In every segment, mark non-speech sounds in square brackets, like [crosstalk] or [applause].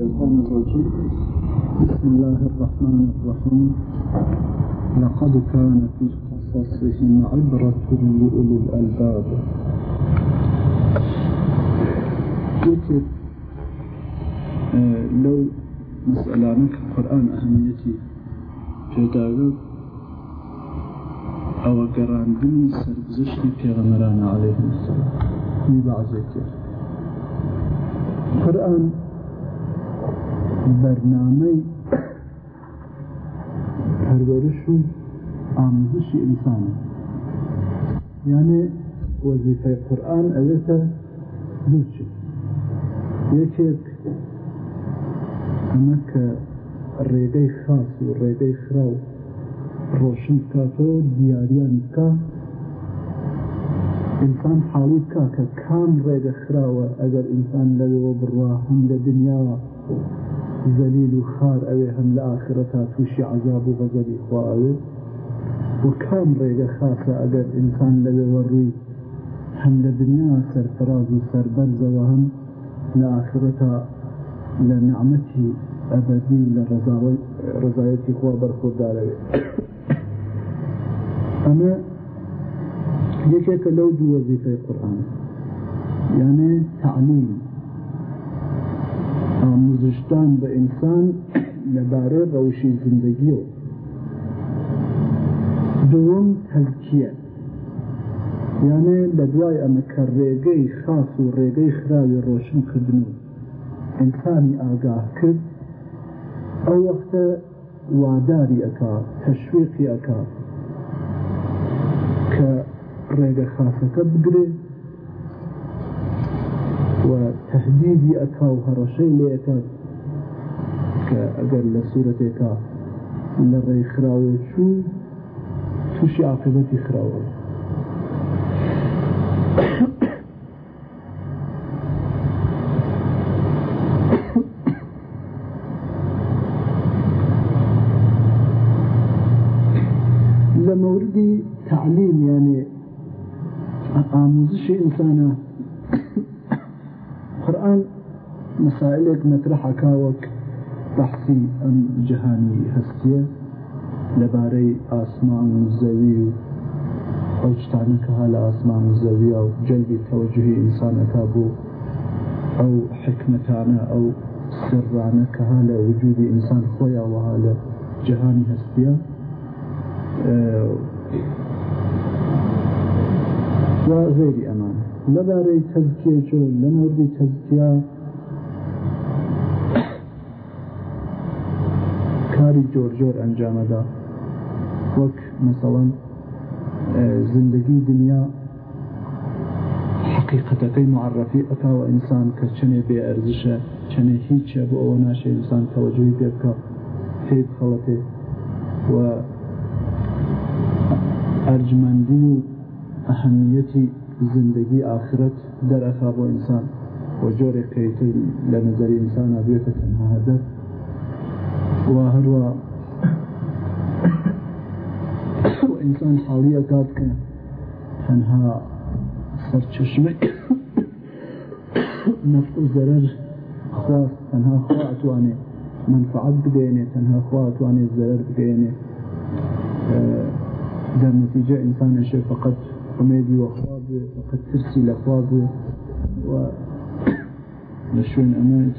الشيطان الرجيم بسم الله الرحمن الرحيم لقد كان في قصصهم عبرة لأولي الألباب ذكر آه، لو مسألة عنك القرآن أهميتي في جداغب أو قران بن سربزشن في غمران عليهم السلام في بعض ذكر القرآن بەرنامەی پەروەرش و ئامزشی ئینسان یانێ وەزیفای قورآن ئەوێتە دووچێت یەکێک ئەمە کە ڕێگەی خاص و ڕێگەی خراو ڕۆشن کاتەوە دیاریان کا ئینسان حاڵی کا کە کام ڕێگە خراوە ئەگەر ئینسان لەوەوە بڕوا هەم لە دنیاوە زليل وخار أوي هم لآخرتها توشي عذاب وغزل وغزبي أوي وكام ريقة خاصة أقر إنسان لبي وروي هم لدنيا سر فراز سرفراز وسربرز وهم لآخرتها لنعمتي أبدي لرزايتي خوا برخور داروي أما يشيك لو دو وظيفة القرآن يعني تعليم آموزشدان به انسان لەبارەی ڕەوشی زندگیەوە دووەم تەلکیە یانێ لە دوای ئەمە کە ڕێگەی خاص و ڕێگەی خراوی ڕۆشن کردن و ئینسانی ئاگاه کرد ئەو وەختە واداری ئەکا تەشویقی ئەکا کە ڕێگە خاصەکە بگرێت وتهديدي أكاو هرشي ليكا كأقل لسورتك نري خراوة شو توشي عاقبتي لما [coughs] لموردي تعليم يعني آموزش إنسانه سوالێک مەترحەکە وەک بەحسی ئەم جیهانی هەستیە لەبارەی ئاسمان و زەوی و ئەو شتانەکەها لە ئاسمان و زەویە و جەلبی تەوەجهی ئینسانەکە بوو ئەو حکمتانە ئەو سرانەکەها لە وجودی ئینسان خۆیەوەها لە جیهانی هەستیە و غێری ئەمان لەبارەی تەزکیە لە مەوردی تەزکیە کاری جۆر جۆر ئەنجامەدا وەک مەسەڵەن زندگی دنیا حقیقەتەکەی معرفی ئەکاوە ئینسان کە چنێ بێ ئەرزشە چنێ هیچە بۆ ئەوە ناشێ ئینسان تەوەجوی پێ بکە پێ خەڵەتێ و ئەرجمەندی و ئەهەمیەتی زندگی ئاخرەت دەرەخا بۆ ئینسان بۆ جۆرێک کەیتر لە نظری ئینسانە بێتە تەنها هەدەف خواهر و انسان حاڵیە کات کە تەنها سەرچشمە نفت و زەرەر خواست تەنها خوا ئەتوانێ منفعات بدێنێ تەنها خوا ئەتوانێ زەرەر بدێنێ اه، در نتیجە ئینسانەشێ فقط ئەمێدی وەخوا فقط ترسی لەخوا و لە شوێن ئەمانی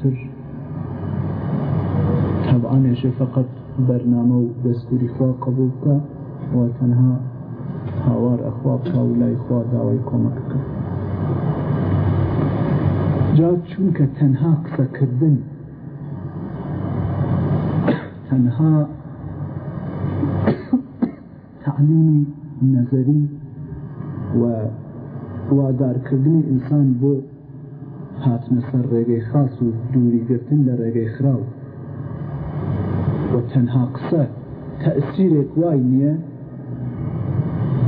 طبعا ايش فقط برنامه دستوري خواه قبول و تنها هاوار اخواه اخوا قولا اخوا داوي كومك جا چونك تنها قصة قسكردن تنها تعليمي نظري و وادار وادارکردنی انسان بو هاتنە سەر ڕێگەی خاص و دووریگرتن لە ڕێگەی خراوە بۆ تەنها قسە تەسیرێک وای نییە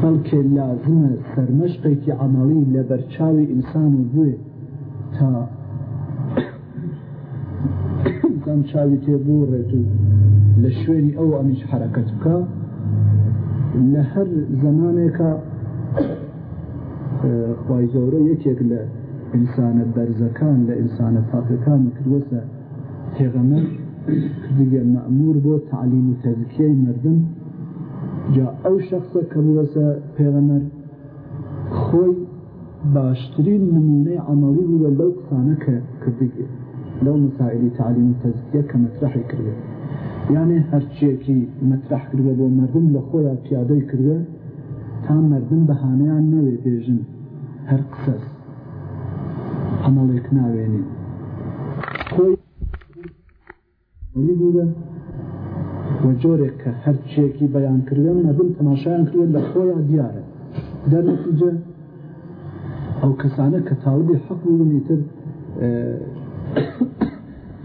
بەڵکێ لازمە سەرمەشقێکی عملی لە بەرچاوی ئینسان و بێ تا ئەم چاوی تێبوو ڕێت و لە شوێنی ئەو ئەمیش حرەکەت بکە لە هەر زمانێکە خی زۆرە یەکێک لە ئینسانە بەرزەکان لە ئینسانە پاکەکان کردوەسە پێغەمەر دیگه مأمور بۆ تعلیم و تزکیه مردم جا ئەو شخصە کە بوەسە پێغەمەر خۆی باشترین نمونەی عملی بووە لەو قسانە کە کردگێ لەو مسائلی تعلیم و تزکیه کە مەطرحی کردێ یانێ هەرچیەکی مەطرح کردە بۆ مردم لە خۆیان پیادەی کردە تا مردم بەهانەیان نەوێ بێژن هەر قسەس عملێک ناوێنی خۆی بووە بۆ جۆرێک کە هەرچێکی بەیان کردن نەبن تەماشایان کردن لە خۆیان دیارە دەرنتیجە ئەو کەسانە کە تاودی حەقمی تر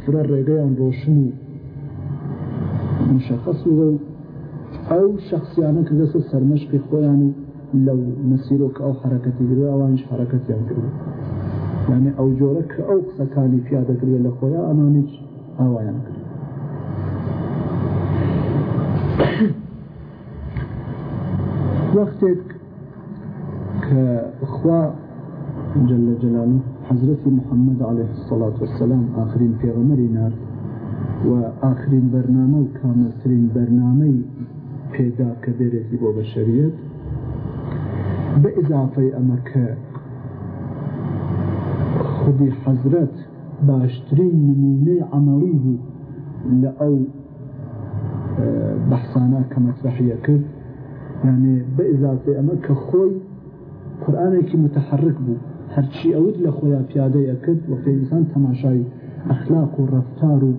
فرە ڕێگەیان ڕۆشن و مشخص وە ئەو شخصیانە کە دەسە سەرمەشقی خۆیان و لەو مەسیرۆک ئەو حرەکەتی گرێ ئەوانش حرەکەتیان کرد یعنی ئەو جۆرە کە ئەو قسەکانی پیادەگرێ لە خۆیان ئەمانیش ئاوایان کرد [coughs] وقتك كأخوة جل جلاله حضرتی محمد عليه الصلاة والسلام آخرين في غمرنا وآخرين آخرین بەرنامە و کاملترین بەرنامەی پێدا کە بێرێتی بۆ بەشریت بە ئضافەی ئەمە کە خودی حەزرەت باشترین بحثانا كما مەسرحیە کرد يعني بە ئزافێ ئەمە قرآن كي متحرك بو بوو هەرچی ئەوت لە خۆیان پیادەیە کرد و پێویستان تەماشای ئەخلاق و ڕفتار و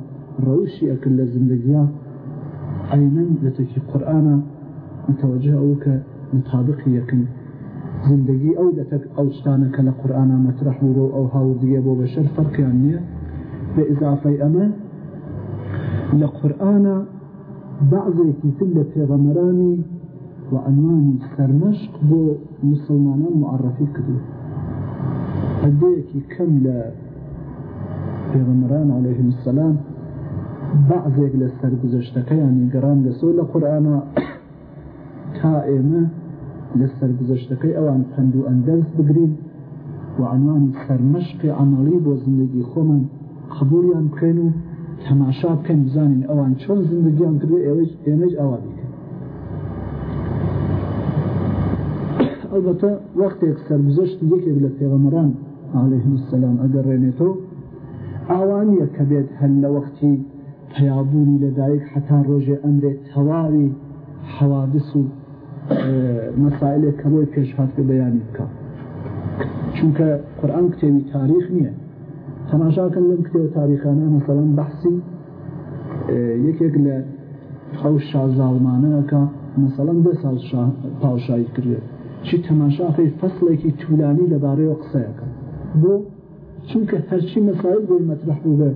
ڕەوشی ئەکرد لە زندگیە عینەن لە تێکی قورآانە متوجه ئەو کە مطابقی یەکن زندگی ئەو دەتەک ئەوستانە کە لە قورآانە مەترح وورۆ ئەو فرق بۆ بەشەر فەرقیان نییە بە ئزافەی ئەمە بعضی تر لە پێغەمەرانی و عنوان سەرمەشت بۆ مسلمانان معرفی کرده هەندەیەکی کەم لە پێغەمەران عليههم السلام بعضێک لە سەرگزشتەکەیانی گەڕان لەسۆ لە قورآە تا ئێمە لە که ئەوان پند و ئەندەرز و عنوان سەرمەشقی عملی با زندگی خۆمان قبولیان بکەین تەماشا بکەن بزانین ئەوان چۆن زندگیان کرد ئێوەش ئێمەش ئەوا بکەن ئەلبەتە وەختێک سەربزەشت یەکێک لە پێغەمەران عليهلێ سەسلام ئەگەڕێنێتەوە ئاوانە کە بێت هەل لە وەختی پیابوونی لەدایک حتا ڕۆژێ ئەمرێت تەواوی حوادس و مەسائلێک کەمەوەی پێشهاتکە بەیانی بکە چونکە قورآن کتێوی تاریخ نییە تەماشاکەن لەم کتێ تاریخانە مەسەڵەن بەحسی یەکێک لە ئەو شازاڵمانەکە مەسەڵەن دە ساڵ پاوشایی کردێت چی تەماشاقی فەسڵێکی طولانی لەبارەیەوە قسەیەەکە بۆ چونکە هەرچی مەسایل بۆی مەترح بوو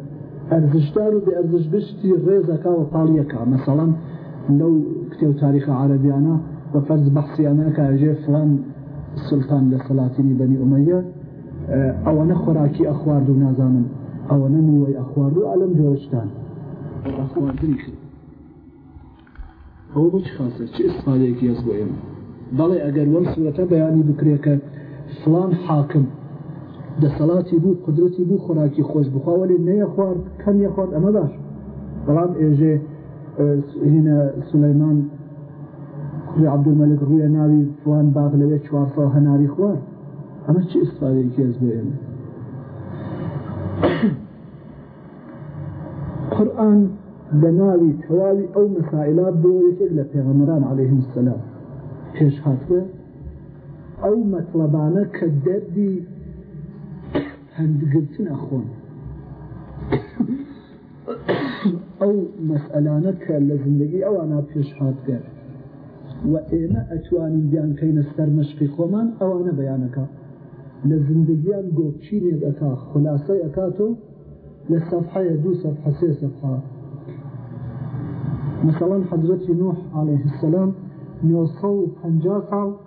ئەرزشدار و بە ئەرزش بشتی ڕێزەکەوە پاڵیەکە مەسەڵەن لەو کتێ و تاریخە عربیانە بە فەرز بەحسیانەکە ئەژێ فلان سلتان لە سەلاتینی بەنی ئومەیە ئەوەنە خۆراکی ئەخوارد و نازانم ئەوەنە میوەی ئەخوارد و ئەلم جۆشتان ئەخواردنی کرد ئەو بچ خاصە چ ئستفادەیەکی هەز بۆ ئێمە بەڵێ ئەگەر وەم سوەتە بەیانی بکرێکە فلان حاکم دەسەڵاتی بوو قدرەتی بوو خۆراکی خۆش بخواوەێ نەیە خوارد کەم یە خوارد ئەمە باش بەڵام ئێژێ هینە سولەیمان کوی عبدمەلک ڕویە ناوی فلان باغ لەوێ چوارسە هەناری خوارد ئەمە چ ئستاەیەکی ئەس بێن قورآن لە ناوی مسائل ئەو مەسائلات بۆ یەکێک لە پێغەمەران عليهلەیهم سەلام پێش هاتوە ئەو مەطلبانە کە دەردی هەندگرتن ئەخۆن ئەو مەسئلانە کە لە زندگی ئەوانە پێش وإما و بيان كين استرمش في مەشقی أو أنا بەیانەکە لزندگیان زندگیان گۆچینێک ئەکا خلاصی ئەکات و لە سەفحەیە دوو سەفحە مثلا حضرت نوح عليه السلام پنجا 950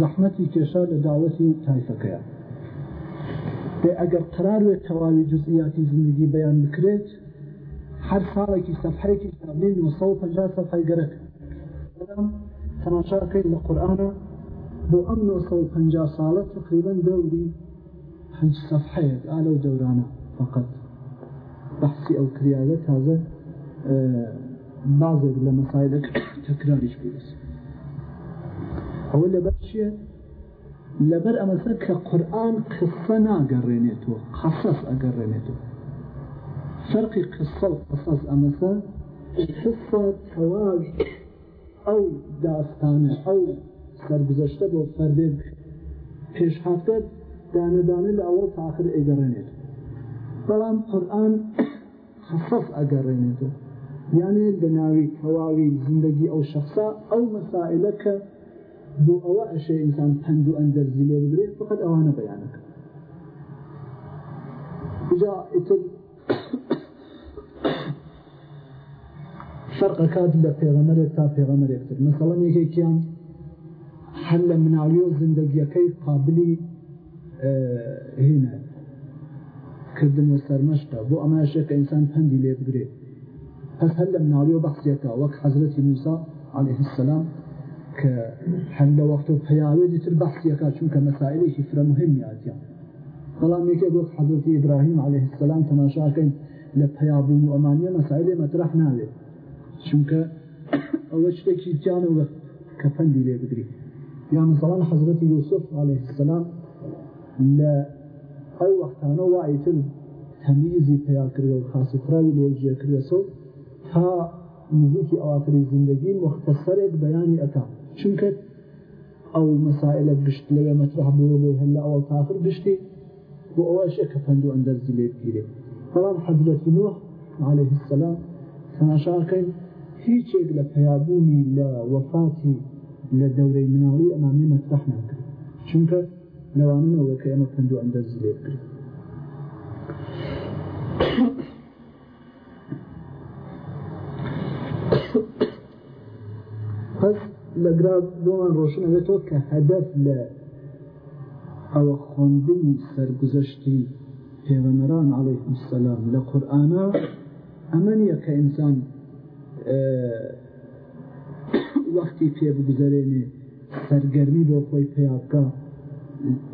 زحمتی کشا لدعوتی تایفه کیا به اگر قرار و تەواوی جزئیاتی زندگی بیان هر بەیان بکرێت هەر ساڵێکی سەفحەیەکی پنجا صفحه گەرەکە تەماشاکەی لە قورآانە هو أمن أصل فنجا صالة تقريبا دوري حج صفحة على دورانا فقط بحثي أو كريالة هذا بعض المسائلك تكرار إشبيس أولا بحشي لبر أمثال كقرآن قصة ناقرينيتو قصص أقرينيتو فرق قصة وقصص أمثال قصة تواج أو داستانة أو سەرگزەشتە بۆ فەردێ پێشهافتە دانەدانە لە ئەوە تاخر ئەگەڕێنێت بەڵام قورآن خفف ئەگەڕێنێتەوە یانێ بەناوی تەواوی زندگی ئەو شخصا ئەو مەسائلە کە بۆ ئەوە ئەشێ ئینسان پند و ئەندەرزی لێ بگرێت فقط ئەوانە بەیانەکە جا ئیتر فرق ئەکات لە پێغەمەرێک تا پێغەمەرێکتر مەسەڵەن یەکێکیان حل من آیو زندگیەکەی قابلی اه، هینە کردن و سەرمەشتە بۆ ئەماشەکە انسان پندی لێ بگرێت پس هەر لە مناڵیەوە بەخسیەکە وەک حەزرەتی موسا عليه السلام کە هەر لە وەخت و پیاوێدی تر بەخسیەکە چونکە مەسائلێکی فرە مهمیاتیان بەڵام یەکێک وەک حەزرەتی ئیبراهیم عليه السلام تەماشاکەین لە پیابوون و ئەمانیە مەسائلێ مەطرح ناوێت چونکە ئەوە شتێکی جانەوە کە پندی لێ بگریت يعني مثلا حضرت يوسف عليه السلام لەو وەختانە وایتر تەمیزی پیاکرێ و خاسفراوی لێجیەکرێسە تا نزیکی ئەوافری زندگی مختصەرێک بەیانی ئەتا چونکە ئەو مەسائلە گشت لەوێ مەترح بوو بۆ هەلا ئەوە هلا گشتی تاخر بشتي کە پند و ئەندەرزی لێ بگیرێ بەڵام حضرت نوح عليه السلام تەماشاکەین هیچێک لە پیابوونی لە وەفاتی لە دەورەی مناڵی ئەمانی مەترح ناکرد چونکە لەوانەوە کە ئێمە پند و ئەندەز لێ کرد پس لە گراد دۆمان ڕۆشنەوێتەوە کە هەدەف لە ئەوە خوندنی سەرگزەشتی پێوەمەران عليه السلام لە قورآانە ئەمە نیە کە ئینسان وەختی پێ بگوزارێنێ سەرگەرمی بۆ خۆی پیاکە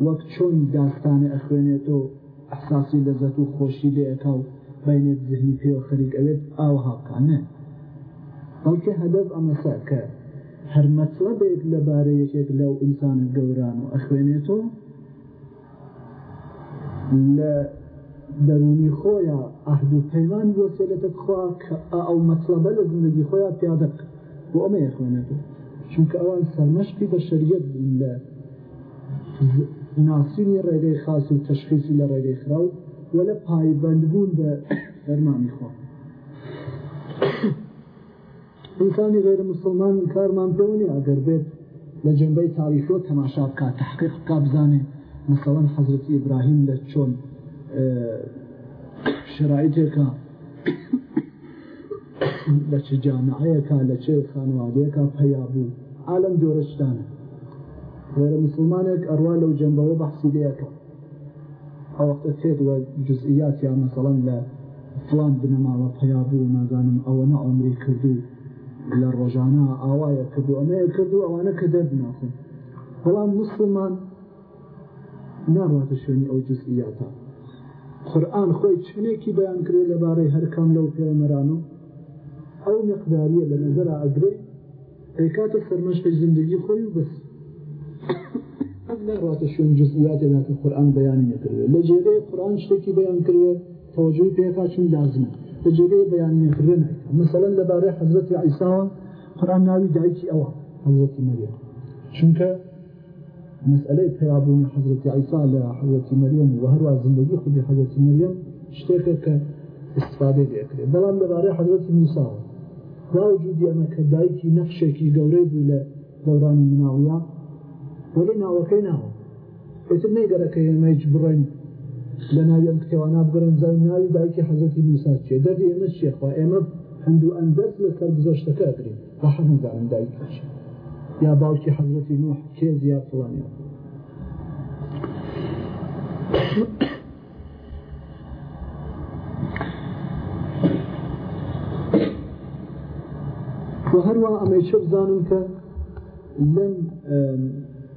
وەک چۆن داستانە ئەخوێنێتەوە ئەحساسی لەزەت و خۆشی لێتا و بینێت زهنی پێوە خەریک ئەوێت ئاو هاکانە بەڵکە هەدەف ئەمەسا کە هەرمەچوە بێت لەبارە یەکێک لەو ئینسانە گەوران و ئەخوێنێتەوە لە دەرونی خۆیان ئەهد و پەیوان بۆ سێلەتە خوا کە ئەو مەسلەبە لە زندگی خۆیان پیادەکە بۆ ئەمە یخوانەکە چونکە ئەوان سەرمەشقی بە شەریەت بوون لە ناسینی ڕێگەی خاص و تەشخیصی لە ڕێگەی خراو و لە پایبند بوون بە فەرمانی خۆ ئینسانی غێرە مسلمان کارمان پێونی ئەگەر بێت لە جنبەی تاریخۆ تەماشا بکات تحقیق بکا بزانێ مثلەن حەزرەتی ئیبراهیم لە چۆن شرایتێکە لە چ جامعەیەکە لە چێ خانوادەیەەکە پیا بوو عالم جۆرەشتانە غێرە مسلمانێک ئەڕوا لەو جەمبەوە بەحسی لەکە ئەوەختە تێت وە جزئیات یا مەسەڵەن لە فلان بنەماوە پیا بوو نازانم ئەوە نە ئەمری کردو لە ڕۆژانە ئاوایە کردو ئەمەیە کردو ئەوانە کە دەرد ناخن بەڵام مسلمان ناڕاتە شوێنی ئەو جزئیاتە قورآن خۆی چنێکی بەیان کرێ لەبارەی هەرکەم لەو پێمەران و ئەو مقداریە لە نظرە ئەگرێ ئەیکاتە سەرمەشقی زندگی خۆی و بەس نڕاتە شوێن جزئیاتێدا کە قورآن بەیانی نەکردوێت لە جێگەی قورآن شتێکی بەیان کردوێ تەوەجوی پێکا چون لازمە لە جێگەی بەیان نەکردوێ نایکە مەسەڵەن لەبارەی حەزرەتی عیساوە قورآن ناوی دایکی ئەوە حضرت مەریەم چونکە مسئله پیابون حضرت عیسی لحضرت حضرت مریم و هر وقت زندگی خودی حضرت مریم شتێکە کە استفاده دەکرێت بلان لەبارەی حضرت موسی باوجودی ئەمە کە دایکی نەخشێکی گەورەی بوو لە دەورانی مناویە وەلی ناوەکەی ناوە ئێتر نەیگەرەکە ئێمەیج بڕێن لە ناویم کتێوانە بگرن زای ناوی دایکی حەزەتی موسا چێ دەردی ئێمە چێخوا ئێمە هەندوو ئەندەز لەسەر بزۆشتەکە ئەگرین هەحەمزانم دایکش یا باوکی حەزەتی نوح کێ زیاد فڵانیە وهروا أما يشبزانون ك لم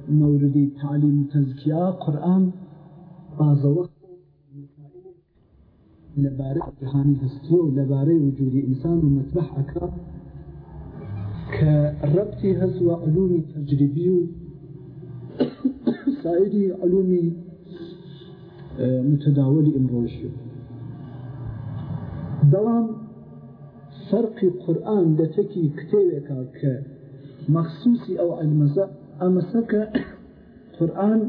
مورد تعليم تزكية قرآن بعض وقت لباري جهاني هستي ولباري وجود إنسان ومطرح أكا كربطي هزو علوم تجريبي سائري علوم متداول امروشي دوام فەرقی قورآن لە تەکی کتێوێکا کە مەخصوصی ئەو ئەلمەزە ئەمەسە کە قورآن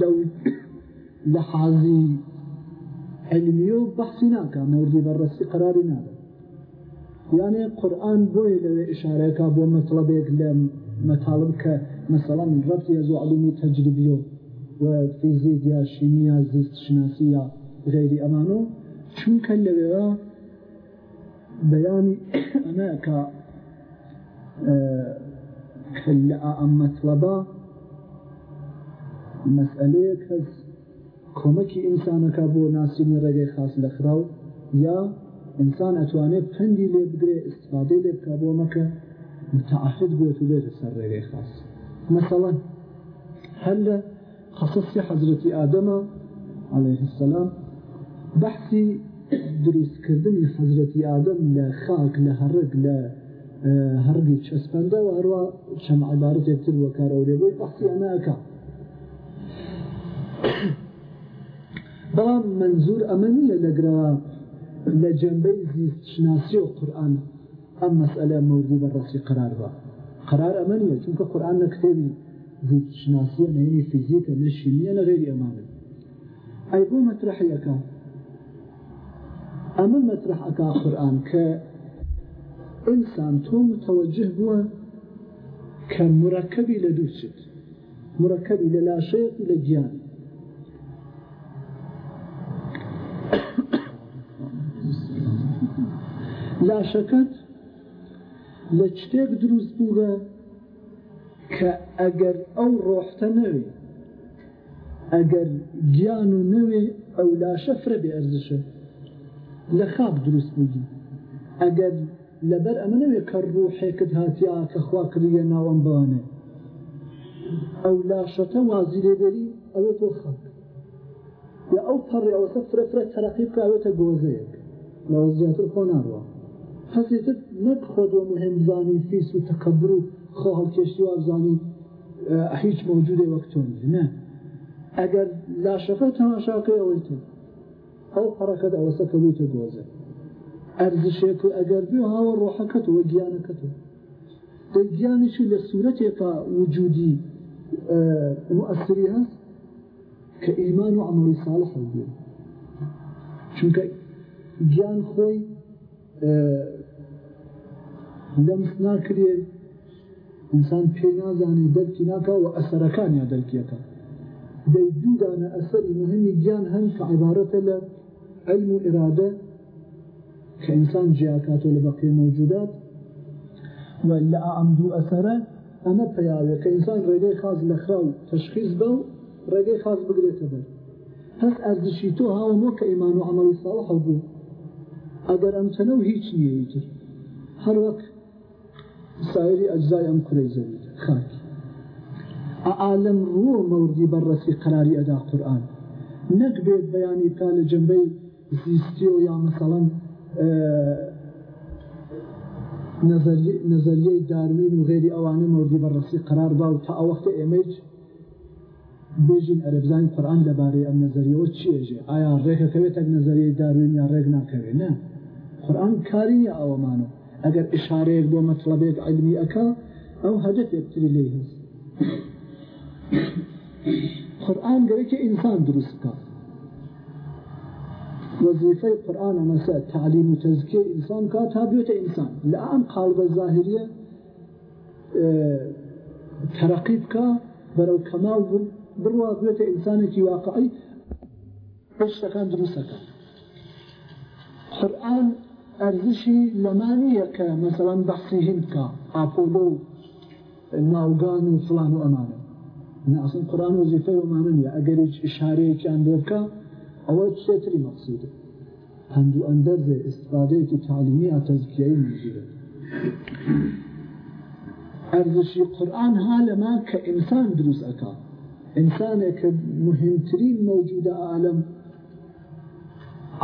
لەو لە حازی علمی و بەحسی ناکە مەوردی بەڕەستی قراری نادە یانێ قورآن بۆی لەوێ ئشارەکە بۆ مەطلبێک لە مەتاڵب کە مەسەڵان ڕەتی ئەزۆ عڵومی تەجربی و و فیزیک یا شیمیا زیست شناسی یا غێری ئەمان و چونکە لەوێوە بيان أناك خلع آه، أم مطلبا مسألة كز کۆمەکی إنسان كابو ناسين رجع خاص لخراو يا إنسان أتواني فندي لێ بگرێ استفادی لێ بکە بۆ مەکە متعهد بێت و بێتە رجع خاص مثلا هل خصصي خصصی آدم عليه السلام بحثي دروستکردنی حەزرەتی ئادەم لە خاک لە هەرک لە هەرگی چەسپەندە و هەروە چەم عبارەتێکتر وە کارەورێ بۆی بەخسی ئەمەکە بەڵام منزور ئەمە نییە لەگرا لە جەمبەی زیست شناسی و قورآن ئەم مەسئلە مردی بەڕاستی قرار بە قرار ئەمە نیە چونکە قورآن لە کتێبی زیست شناسیە نەینی فیزیکە لە شیمیە لە غێری ئەمانە ئەی بۆ مەترحیەکە ئەمە مەترحەکە قورآن کە ئینسان تۆ متەوەجه بووە کە مرەکەبی لە دووچێت مرەکەبی لە لاشەیە لە گیان لاشەکەت لە شتێک دروست بووە کە ئەگەر ئەو ڕۆحتە نەوێ ئەگەر گیان و نەوێ ئەو لاشە فرە بێ ئەرزشە لە خاب دروست بووی ئەگەر لەبەر ئەمەوێ کە ڕوحێکت هاتیا کەخوا کردە ناوەم بانێ ئەو لاشەتە وازیرێبەری ئەوێ تۆ خەڵک یا ئەو پەڕێ ئەوسە فرەفرە تەرەقی بکاوێتە گۆزەیەک لەوە زیاتر خۆ ناڕوە حەزیتت نەک خۆدۆ مهمزانی فیس و تەکەبر و خۆ هەڵکێشتی وابزانی هیچ مەوجودێ وەکتۆنی نه ئەگەر لاشەکە تەماشاکەی ئەوەی تۆ ئەو حرەکەت ئەوەسە کەوتە دۆزە ئەرزشێک ئەگەر بێ هاوە ڕۆحەکەت وە گیانەکەتەوە دەگیانشی لە سوورەتێکە وجودی مؤثری هەست کە ئیمان و عملی ساڵح بێ چونکە گیان خۆی لەمس ناکرێ ئینسان پێ نازانێ دەرکی ناکە و ئەسەرەکانیان دەرکیەکە دەی دوودانە ئەسەری مهمی گیان هەن کە عیبارەتە لە علم و اراده که انسان جیاکاتو لبقی موجودات و لعام دو اثره اما پیاوه که انسان رگه خاص لخراو تشخیص بو رگه خاص بگریته بر هەر ئەزشی تۆ مو که ایمان و عمل صالح هەبوو ئەگەر ئەمچەنە و هیچ نیەیتر هر وقت سایری اجزای ام کوی زمید خاک اعالم رو موردی بررسی قراری ادا قرآن نک بید بیانی تا لە زیستیۆ یا مثلەن نظریه داروین و غیری ئەوانە مردی بەڕسی قرار با و تا ئەوەختە ئێمەج بێژین ئەربزان قورآن دەبارەی ئەم نظریەوە چێژێ ئایا ڕێکەکەوێتە نظریه داروین یا ڕێک ناکەوێت نه قورآن کارینە ئەوەمانە ئەگەر ئشارەیەک بۆ مەطلبێک علمی ئەەکە ئەو هەدەفێکتری لێ هست [coughs] قورآن گەرەکە ئینسان دروستکە وظیفه قرآن مثلا تعلیم و تزکیه انسان که تا انسان لعام قلب ظاهریه اه، ترقیب که برو کمال بروا بیوت انسانی که واقعی بشتکان درست کن قرآن ارزشی لمانیه که مثلا بحثی هند که اپولو ناوگان و فلان و امانه نه اصلا قرآن وظیفه و امانه نیه اگر هیچ اشاره که اندوب که ئەوە چێتری مەقصودە هەندوو ئەندەرزێ ئستفادەیەکی تعلیمی ئەتەزکیایی مزیرە ئەرزشی قورآن ها لەما کە ئینسان دروست ئەکا ئینسانێک کە مهمترین مەوجودە عالم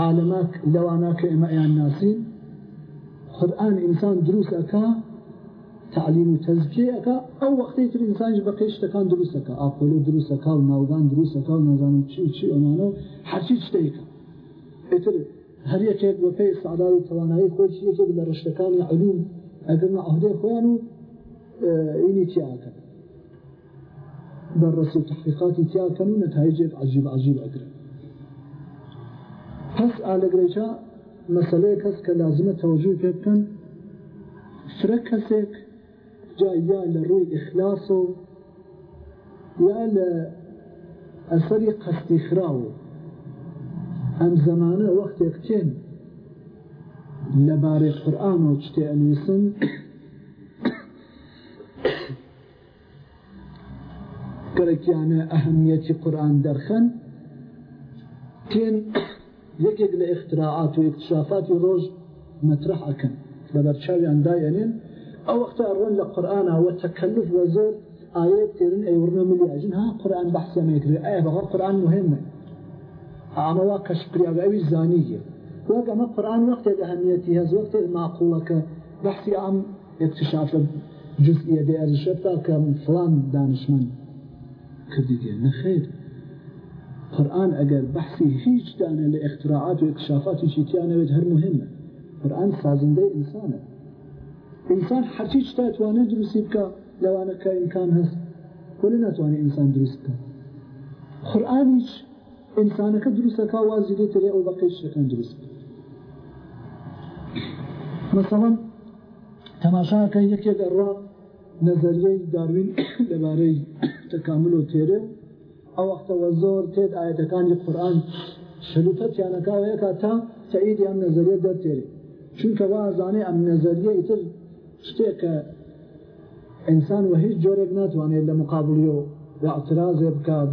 عالمەك لەوانە کە ئێمە ئەیان ناسین قورآن ئینسان دروست ئەکا تعلیم و تەزکیەکە ئەو وەختی تر ئینسانش بە قێشتەکان دروستەکە ئاپۆلۆ دروستەکە و ناوگان دروستەکە و نەزانم چی چی ئەمانە و هەرچی شتێکە ئتر هەر یەکێک بە پێی سادار و توانایی خۆش یەکێک لە ڕشتەکانی علوم ئەگەرمە ئەهدەی خۆیان و ئینی تیاکەن بەڕست و تحقیقاتی تیاکەن و نەتایجێک عجیب عجیب ئەگرن پس ئالەگرێکا مەسلەیە کەس کە لازمە تەوجوو پێ بکەن فرە کەسێک جاء يا لروي إخلاصه يا یا لأثری قصدی ام زمانه وقت اکچین لباري القرآن و أنيسن كرك يعني أهمية القرآن درخن تێن يكيد لإختراعات واكتشافات يروج اکتشافاتی ڕۆژ مەترح عن بە بەرچاویان دایەنێن او وقتا رون لقرآن التكلف وزير آيات تيرن اي ورنا ملي اجن ها قرآن بحث ما يكري يعني اي بغا قرآن مهمة اما واقش بريا اوي زانية واقع ما قرآن وقت اهميتي هز وقت المعقوله معقولك بحثي عن اكتشاف جزئية دي بأرشبتا كم فلان دانشمن كردي دي خير قرآن اگر بحثي هيج دانه لاختراعات واكتشافات اكتشافات شتيانه هر مهمة قرآن سازنده انسانه ئینسان هەرچی شتا توانێت دروستی بکە لەوانە کە ئیمکان هەست کۆلە ناتوانێت ئینسان دروست بکە خورآن هیچ ئینسانەکە دروستەکە وازی لێت لێ ئەو بەقی شەکەن دروست بکە مثلا تەماشاکە یەکێک ئەڕا نەزەریەی داروین [coughs] لەبارەی تەکامل و تێرە ئەو وەختەوە زۆر تێت ئاەتەکانی قورآن شلوپەتیانەکەەیەکە تا سعیدیان نەزەریە دەرتێری چونکە وازانێ ئەم نەزەریە ئیتر شتێککە ئینسان وە هیچ جۆرێک ناتوانێت لە مقابلی و يا بکات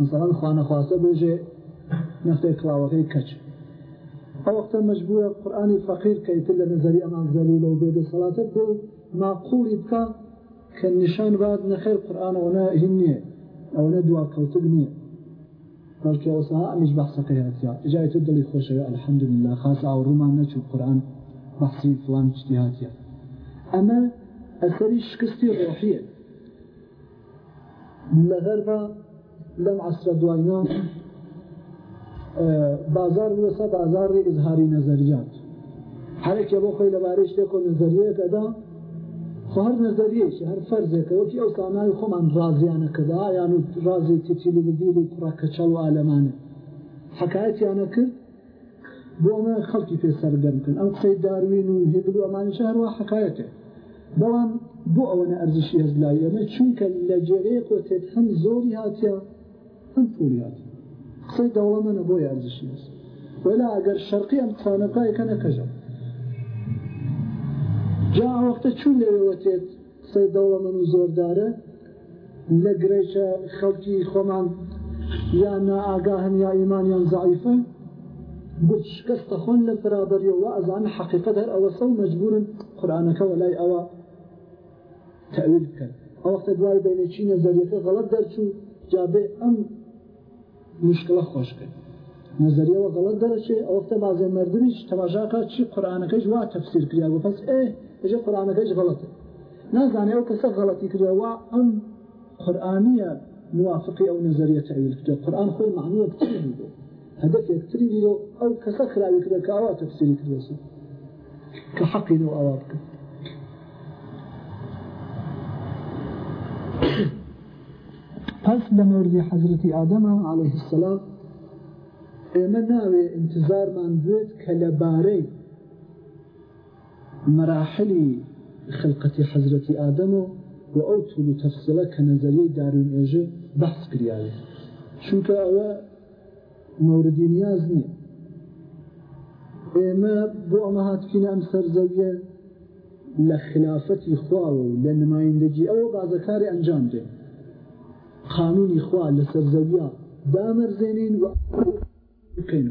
مثلا خوانا خواسة بيجي بێژێ نفتێک كتش کەچ ئەوختە مەجبووە قورآانی فەقیر کەیتر لە نظری ئەمان زەلی لەو بێدە سەڵاتە بێ ماقولی بکە کە نیشان بعد نەخێر قورآانەوەە هین نییە ئەوە دوا کەوتب نییە بەڵکی ئەوسا ئەمیش بەخسەکە هەتیا جایت دڵی خۆشەوە الحمدلله خاص ئاوڕوومان بەسی فلان شتیاتە ئەمە ئەسەری شکستی ڕۆحیە لە غەربە لەم عسرە دواینا بازار وەسە بازاری ئزهاری نەزەریات هەرێکە بۆ خۆی لەبارەی شتێک و نەزەریەکەدا هەر نەزەریەش هەر فەرزێکەوەکی ئەو ساناوی خۆمان ڕازیانەکەدا یان ڕازی تیچیلبیل و کوڕەکە چەڵ و ئالەمانە حکایەتیانە کرد بۆ ئەمە خەڵکی پێ سەرگەمکن ئەو قسەی داروین و هێبل و ئەمانی شاروا حکایەتێ بەڵام بۆ ئەوەنە ئەرزشی هەزلای ئەمە چونکە لە جێرەیە کۆتێت هەم زۆری هاتیە هەم پوریات قسەی دەوڵەمەە بۆی ئەرزشی هەست ولا ئەگەر شەرقی ئەم قسانەکەیکە نەکەژە جا وەختە چون لەوەتێت قسەی دەوڵەمەن و زۆردارە لە گرێچە خەڵکی خۆمان یان ناگاهن یا ئیمانیان زعیفە گوت شکست خون لبرادری و ازان حقیقت هر او سو مجبور قرآن که ولای او تأویل کن او وقت دوای بین چی نظریه غلط در چو جابه ام مشکل خوش کن نظریه و غلط در چی او وقت بعضی مردمیش تماشا کرد چی قرآن کهش وا تفسیر کریا و پس ای اه، اجا قرآن کهش غلطه نزانه او کسا غلطی کریا و ام قرآنیه موافقی او نظریه تأویل کرد قرآن خوی معنی بچی بود هذا تفسيري بيو أو كسخر أو كذا كأوا تفسيري كذا كحق إنه أوابك پس حضرت آدم عليه السلام ئێمە ناوێ انتظار من بود لەبارەی مەراحلی خلقەتی حەزرەتی ئادەم و و ئەو تول و تەفسڵە کە نەزەریەی دارون ئێژێ بەحس کریاوێت چونکە ئەوە مەوردی نیاز نییە ئێمە بۆ ئەمە هاتکینە ئەم سەرزەویە لە خلافەتی خواوە و لە نمایندەجی ئەوە بازەکاری ئەنجام دێ قانونی خوا لە سەرزەویە دامەرزێنین و بکەین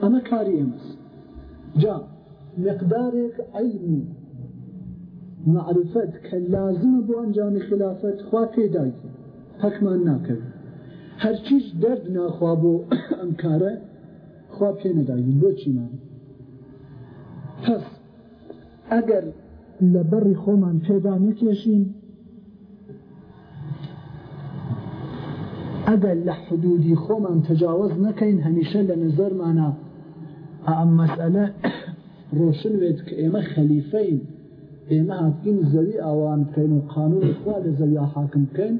ئەمە کاری ئێمەس جا مقدارێک عیلم و معرفت کە لازمە بۆ ئەنجامی خلافەت خوا پێداگی حەکمان ناکەوێت هەرچیش دەرد ناخوا بۆ ئەم کارە خوا پێ نەداگین بۆ چیمان پس ئەگەر لە بەڕی خۆمان پێدا نەکێشین ئەگەر لە حدودی خۆمان تەجاوز نەکەین هەمیشە لە نظەرمانە ئەم مەسئلە [coughs] ڕۆشن بێت کە ئێمە خەلیفەین ئێمە هاتین زەوی ئاوان بکەین و قانونی خوا لە زەوی حاکم بکەین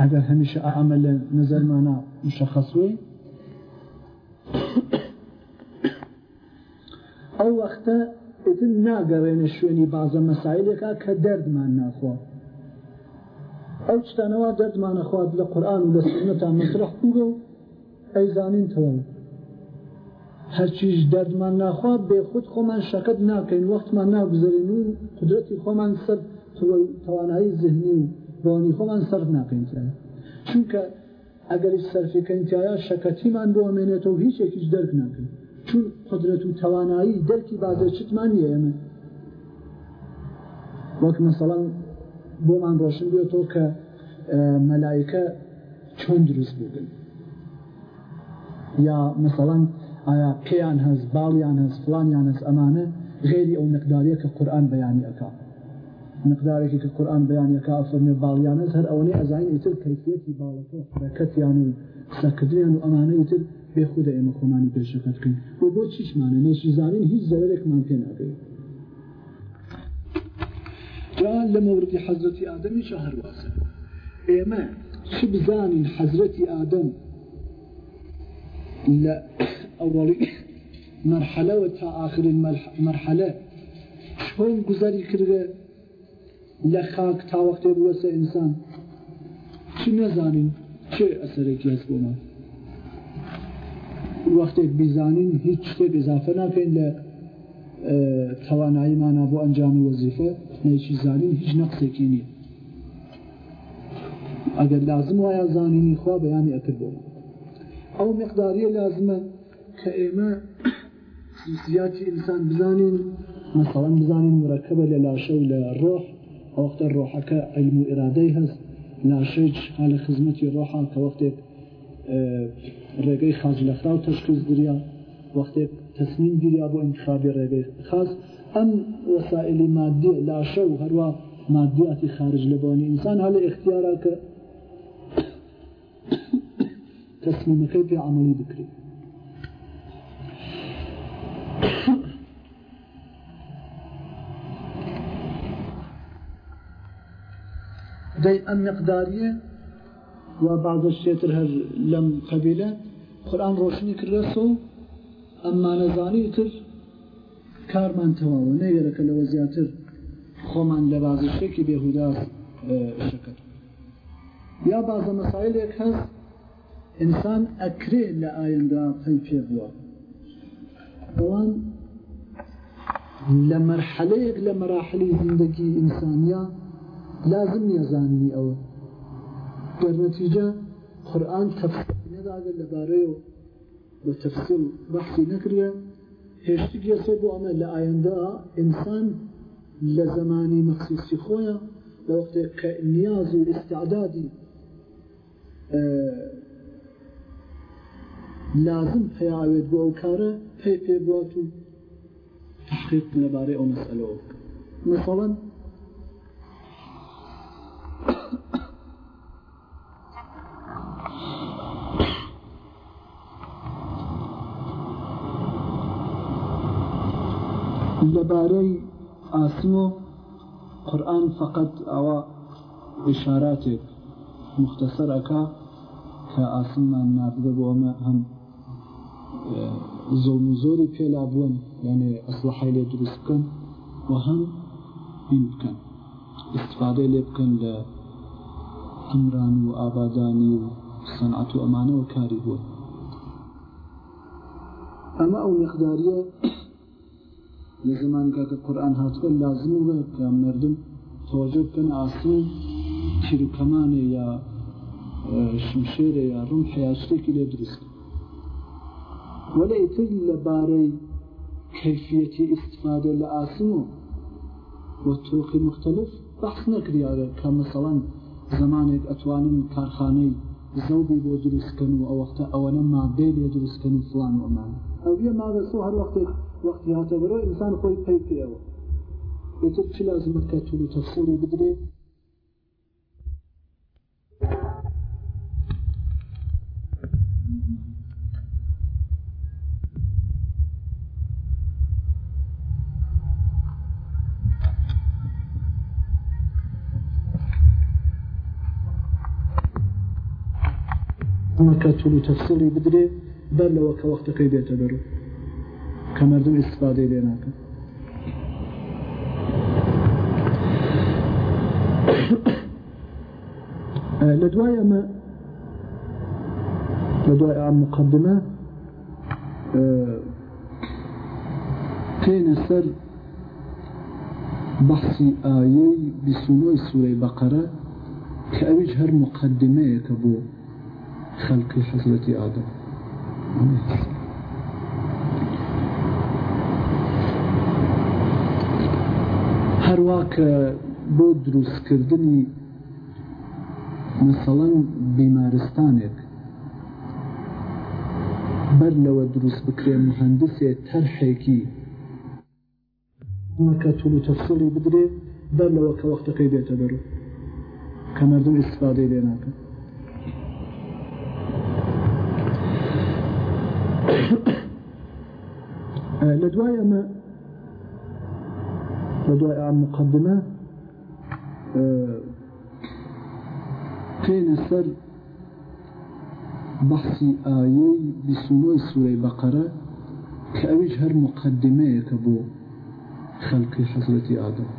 ئەگەر هەمیشە ئەعمە لە نظەرمانە مشەخەسوی ئەو وەختە ئتن ناگەڕێنە شوێنی بازە مەسایلێکا کە دەردمان ناخوا ئەو شتانەوە دەردمانە خوارد لە قورآن و لە سنەتا مسرح بووگە و ئەیزانینتەوە هەرچیش دەردمان ناخوا بێخود خۆمان شەکەت ناکەین وەختمان ناگوزارین و قدرەتی خۆمان سەر توانایی زهنی و بۆنی خۆمان سرف ناکەین چونکە ئەگەری سەرفەکەنتیایە شەکەتیمان بۆ ئەمێنێتەوە هیچێکیش دەرک ناکەین چون قدرەت و توانایی دەرکی بازەچتمان ئێمە وەک مەسەڵەن بۆمان ڕۆشن بێتەوە کە مەلایکە چۆن دروست بووبن یا مەسەڵەن ئایا پێیان هەز باڵیان هەز فلانیان هەز ئەمانە غێری ئەو مقداریە کە قورآن بەیانی ئەکات مقدارێکی کە قورآن بەیانەکە ئافرمێ باڵیانت هەر ئەوەی ئەزانین ئیتر کەفێتی باڵەکە بەکەتیان و قسەکردیان و ئەمانەی تر بێخودە ئێمە خۆمانی پێشەکە بکەین بۆ بۆ چیشمانە نێشی زانین هیچ زەوەرێکمان پێ نابێت لە مەوردی حەزرەتی ئادەمیش هەرواسە ئێمە چ بزانین حەزرەتی ئادەم لە ئەوڵی مرحلەوە تا آخرین مرحلە شۆن گوزاری کردە لە خاک تاوەختێ بوەسە ئینسان چی نەزانین چه ئەسەرێکی هەست بۆمان وەختێک بیزانین هیچ شتێک اضافە ناکەین لە تواناییمانە بۆ ئەنجامی وەزیفە نەیکی زانین هیچ نەقسێکی نییە ئەگەر لازم وایە زانینی خوا بەیانی ئەکرد بۆ ئەو مقداریە لازمە کە ئێمە خصوصیاتی ئینسان بزانین مثلا بزانین مرەکەبە لە لاشە و لە ڕۆح وقت ڕۆحەکە علم و ئێرادەی هەست ناشەج ها وقت خزمەتی ڕۆحان خاز لەخرا و دريا وقت تسمين دريا بو انتخاب انتخابی خاز، خاص وسائل مادية مادی لاشه و مادية مادیاتی خارج لبانی، انسان هل اختیارا کە [coughs] تەسمیمەکەی پێ عملی دەی ئەم مقداریە و بعضە شتێتر هەر لەم قەبیلە قورآن ڕۆشنی کردەسە و ئەممانەزانی تر کارمان تەواوە نەگەرەکە لەوە زیاتر خۆمان لە بازشتێکی بێهوداز شەکەت یا بازە مەسایلێک هەست ئینسان ئەکرێ لە ئایندا پەی پێ بووە بەڵام لە مەرحەلەیەک لە مەراحلی زیندگی ئینسانیا لازم نێزاننی ئەوە دەرنەتیجە قورآن تەفسیرەداگە لەبارەی و بە تەفسیل بەحثی نەکرێ هێشتی گێسێ بۆ ئەمە لە ئاەندا ئینسان لە زمانی مەخصیسی خۆیە لە اه، لازم پیاوێت بۆ ئەو کارە پێی پێ بوات و تحقیق لەبارەی لەبارەی ئاسمۆ قورآن فقط ئەوە ئشاراتێک مختصەرەکە کە ئاسممان نردە بۆ ئەمە هەم زۆم زۆری پێلا بوون یعنی ئەسلحی لێ دروست بکەن و هەم بین بکەن استفاده لێ بکەن لە ئەمران و ئابادانی و سەنعەت و ئەمانەوە کاری بووە ئەمە ئەو مقداریە لە زمانگە کە قورآن هاتووە لازم بێت کە مردم تۆژە بکەن ئاسن تیرکەمانێ یا شمشێرە یا ڕوون حیاشتێکی لێ درست وەلا ئیتر لەبارەی کەفیەتی ئستفادە لە ئاسم و وە تۆقی مختلف بەخ نەکریاگە کە مەسەڵەن زمانێک ئەتوانن کارخانەی زەوبی بۆ دروستکەن و ئەوەختە ئەوەنەما بێبێ دروستکەن و فلان ومان ئەوە ماوەسۆ هەر وەختێک وەختی هاتەبەرەوە ئینسان خۆی پێی پێەوە بێتر چ لازمت کە تولو تەفسیری بدرێت اما كتلو بدري بل وقت قيد كوقتك كما كمردم استفاده لناك [coughs] لدوايا ما لدوايا عن مقدمة آه، تين السر بحثي آيي بسنوي سورة بقرة كأوجه هر مقدمة يكبو خەلقی حزمەتی ئادەم هەروە کە بۆ دروستکردنی مثەڵەن بیمارستانێک بەر لەوە دروست بکرێ مهندسێ تەرحێکی کە تول و تەفسڵی بدرێ بەر لەوە کە وەختەکەی بێتە بەرو کە مردم استفادەی لێ ناکەن لە دوای ئەمە لە دوای ئام مقدمە تێنە سەر بەخسی ئایەی بیسنۆی سوورەی بەقەرە کە ئەویش هەر مقدمەیەکە بۆ خەڵکی حەزرەتی ئادەم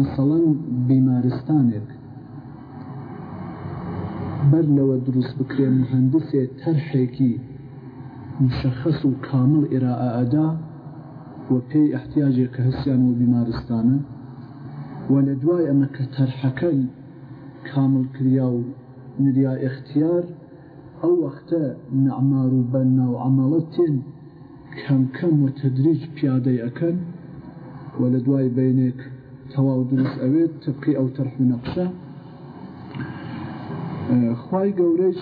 مەسەڵەن بیمارستانێک بەر لەوە دروست بکرێ مهندسێ تەرحێکی مشخص و کامل ئێراعەدا و پێی احتیاجێک کە هەستیان و بیمارستانە و لە دوای ئەمە کە تەرحەکەی کامل کریا و نریا اختیار ئەو وەختە نەعمار و بەنا و عمەڵە تێن کەمکەم و تدریج پیادەی ئەەکەن و لە دوای بینێک تەواو دروست ئەوێت تبقی ئەو تەرح و نەقشە خی گەورەش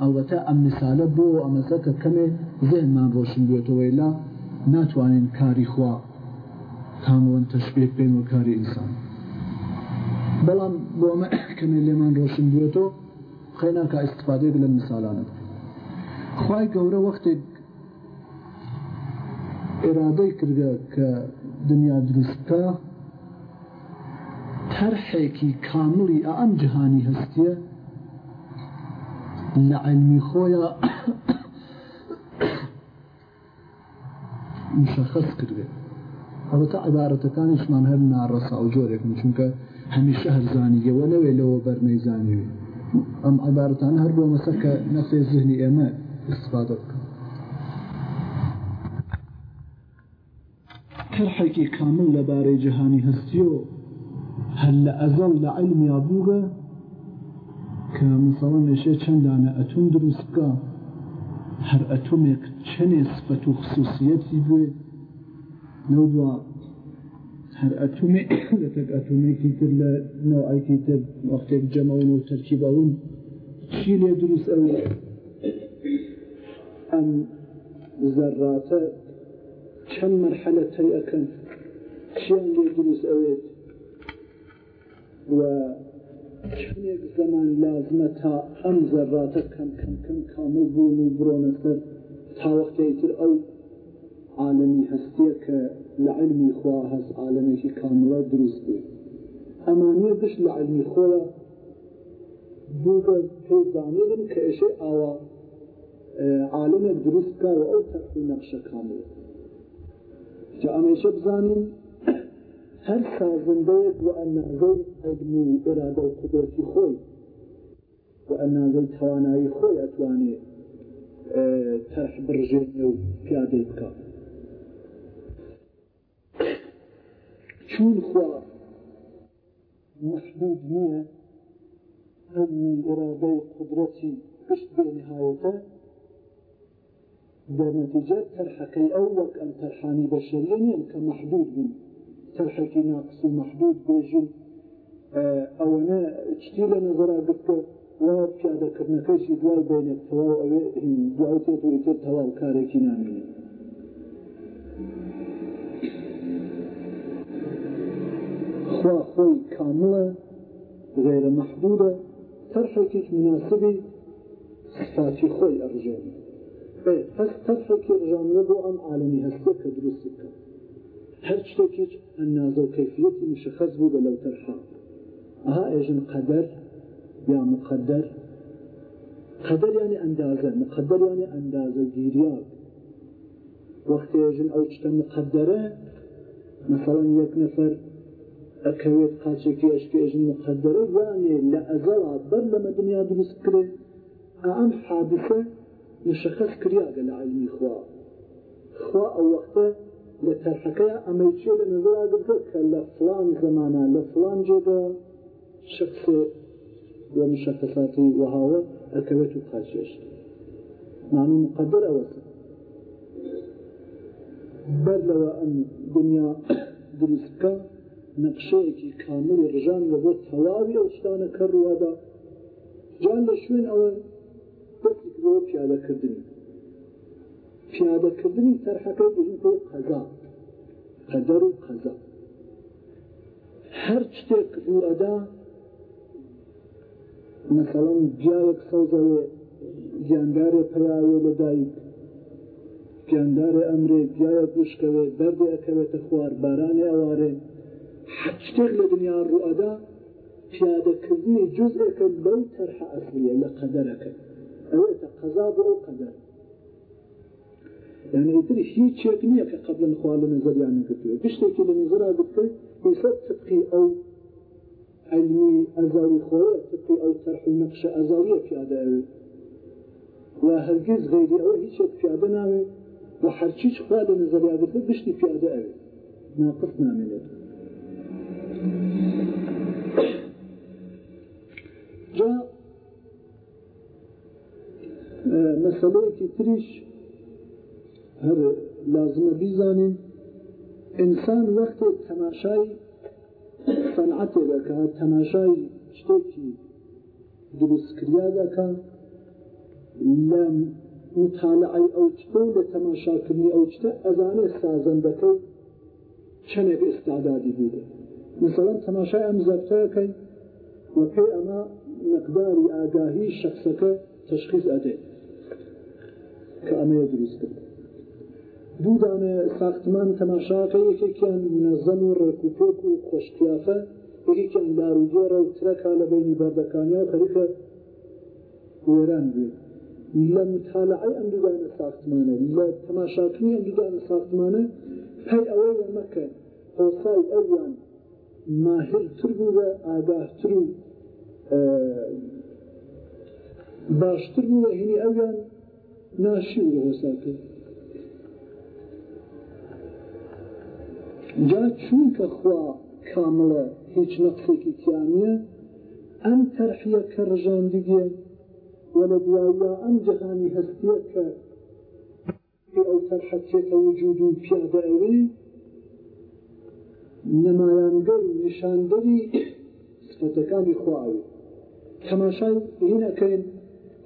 ئەوەتە ئەم مثالە بۆ ئەمەسە کە کەمێ زێنمان ڕۆشن بێتەوەی لا ناتوانین کاری خوا کامەوەن تەشبێت پێین و کاری ئینسان بەڵام بۆمە [coughs] کەمێ لێمان ڕۆشن بێتەوە خەیناکە ئیسپادێک لە مثالانە خی گەورە وەختێک ئێرادەی کردگە کە دنیا دروستکە شەرحێکی کامڵی ئەم جیهانی هەستیە لە عەلمی خۆیە [coughs] مشخص کردێت هەتا عبارەتەکانیشمان هەر ناڕسا و جۆرێکم چونکە هەمیشە هەرزانیەوە لەوێ لەوە بەرنەیزانوی ئەم عبارەتان هەر بۆ مەسە کە نەفێ زیهنی ئێمە استفاده بکەن ترحێکی کامل لەبارەی جیهانی هەستی و هل لأزل لعلم يابوغا كمثلا نشي چند چندان أتون دروسكا هر أتومك چنه صفة و خصوصيتي نو نودوا هر ئەتومی لەتەک ئەتومێکی تر لە ناوایکی تر وەختێک جەماون و تەرکیباون چی لێ دروست أم ئەم زەراتە مرحلة تيأكن تەی ئەەکەن چیان لێ و چون یک زمان لازمه تا هم ذرات کم کم کم کم کامە بوون سر تا وقتی ایتر او عالمی هستیه که لعلمی علمی هست، عالمی که کامڵە دروست بوو ئەمانە لعلمی خواه علمی خۆە بووە که اشه ئێشێ ئاوا عالمێک دروستکە و او تەخی نقشه کامڵێت جا امیشه بزانیم هەر سازندەیەک و ئەنازەی ئەدمی و ئێرادە و قدرەتی خۆی بۆ ئەنازەی توانایی خۆی ئەتوانێت تەرح اه، بڕژێنێ و پیاده بکە چون خوا محدود نیه ئەدمی اراده و قدرەتی پشت بێنهایەتە بنتيجة ترحكي أول أن ترحاني بشريا كمحدود منه چەشەکی ناقصی مەحدود بێژین ئەوەنە چتی لە نەزەرا بکە وا پیادەکردنەکەشی دوای بێنێتەوە ئەوێ دوای تێت و تر تەواو کارێکی نامێنێت خوا خۆی کامڵە غێرە مەحدودە تەرشێکیش مناسبی سفاتی خۆی ئەڕژێن پس تەرشێکی ڕژانە بۆ ئەم عالمی هەستە کە دروست بکە هەر شتێکیش ئەنازە و کەفیەتی مشخص بوو بە لەوتەرخا ئەها ئێژن قدر یا مقدر قدر یانی أندازة مقدر یانی أندازة گیریاب وەختی ئێژن ئەو شتە مقدرة مثلا یەک نەفەر ئەکەوێت قاچێکی ئەشکێژن مقدەرە یانێ لە ئەزەڵا بەر لەمە دنیا دروست کرێ ئەم حادثە مشخص کریاگە لە عەلمی خوا خوا ئەو وەختە لە تەرحەکە ئەمەی چێ لە نظرا گرت کە لە فلان زمانە لە فلان جێدا شخص بۆ مشەکەساتی وهاوە ئەکەوێت و قاچێش معنی مقدر ئەوەسە بەر لەوە ئەم دنیا دروستکە نەقشەیەکی کاملی ڕژان لە بۆ تەواوی ئەو شتانە کە ڕوادا جان لە شوێن ئەوە بەتیەوە پیالەکردنی پیادەکردنی تەرحەکە بژین بۆ قەزا قەدەر و قەزا هەر شتێک ڕوەدا مەسەڵەن پیاوێک سەوزەوێ گیاندارێ پیاوێ لە دایک گیاندارێ ئەمرێ گیاە پوشکەوێ بەردێ ئەکەوێتە خوار بارانێ ئەوارێ شتێک لە دنیا ڕوەدا پیادەکردنی جزئەکە بەو تەرحە ئەسلیە لە قەدەرەکە ئەوێتە قەزا بۆ قەدەر يعني يتري هي تشكنية قبل الخوال النظر يعني كتير تشتكي لنظرها بكتير يسد تبقي أو علمي أزاوي خوية تبقي أو طرح النقش أزاوية في أدائي وهرگز غيري أو هيشك في أدناوي وحرشيش خوال نظر يعني كتير بشتي في أدائي ناقص نعمله جاء اه، مسألة كتريش هەر لازمە بیزانین ئینسان وەختێک تەماشای سەنعەتێ دەکا تەماشای شتێکی دروستکریا دەکا لە متالعی ئەو چتە لە تەماشاکردنی ئەو چتە ئەزانێ سازەندەکە چەندێک ئێستادادی بووە مثلەن تەماشای ئەم زەفتەکەی وەپی ئەمە مقداری ئاگاهی شخصەکە تشخیص ئەدێت کە ئەمەیە دروست کرد دوو دانە ساختمان تەماشاکە یەکێکیان منەزەم و ڕێکوپۆک و خۆشکیافە یەکێکیان داروگۆرە و ترەکە لە بینی بەردەکانیا خەریکە وێران بێت لە متالعی ئەم دوودانە ساختمانە لە تەماشاکننی ئەم دوودانە ساختمانە هەی ئەوە لە مەکە هۆسای ئەویان ماهرتر بوو بە ئاگاهتر و باشتر بوو هینی ئەویان ناشی و هۆساکە جا چونکە خوا کامڵە هیچ نەقسێکی تیانە ئەم تەرحە کە ڕژاندیگە و لە دواوە ئەم جەهانی هەستیە کە ئەو تەرحەتێکە وجود و پیادە ئەوەی نمایانگەر و نیشاندەری سفەتەکانی خواوی تەماشای هینەکەین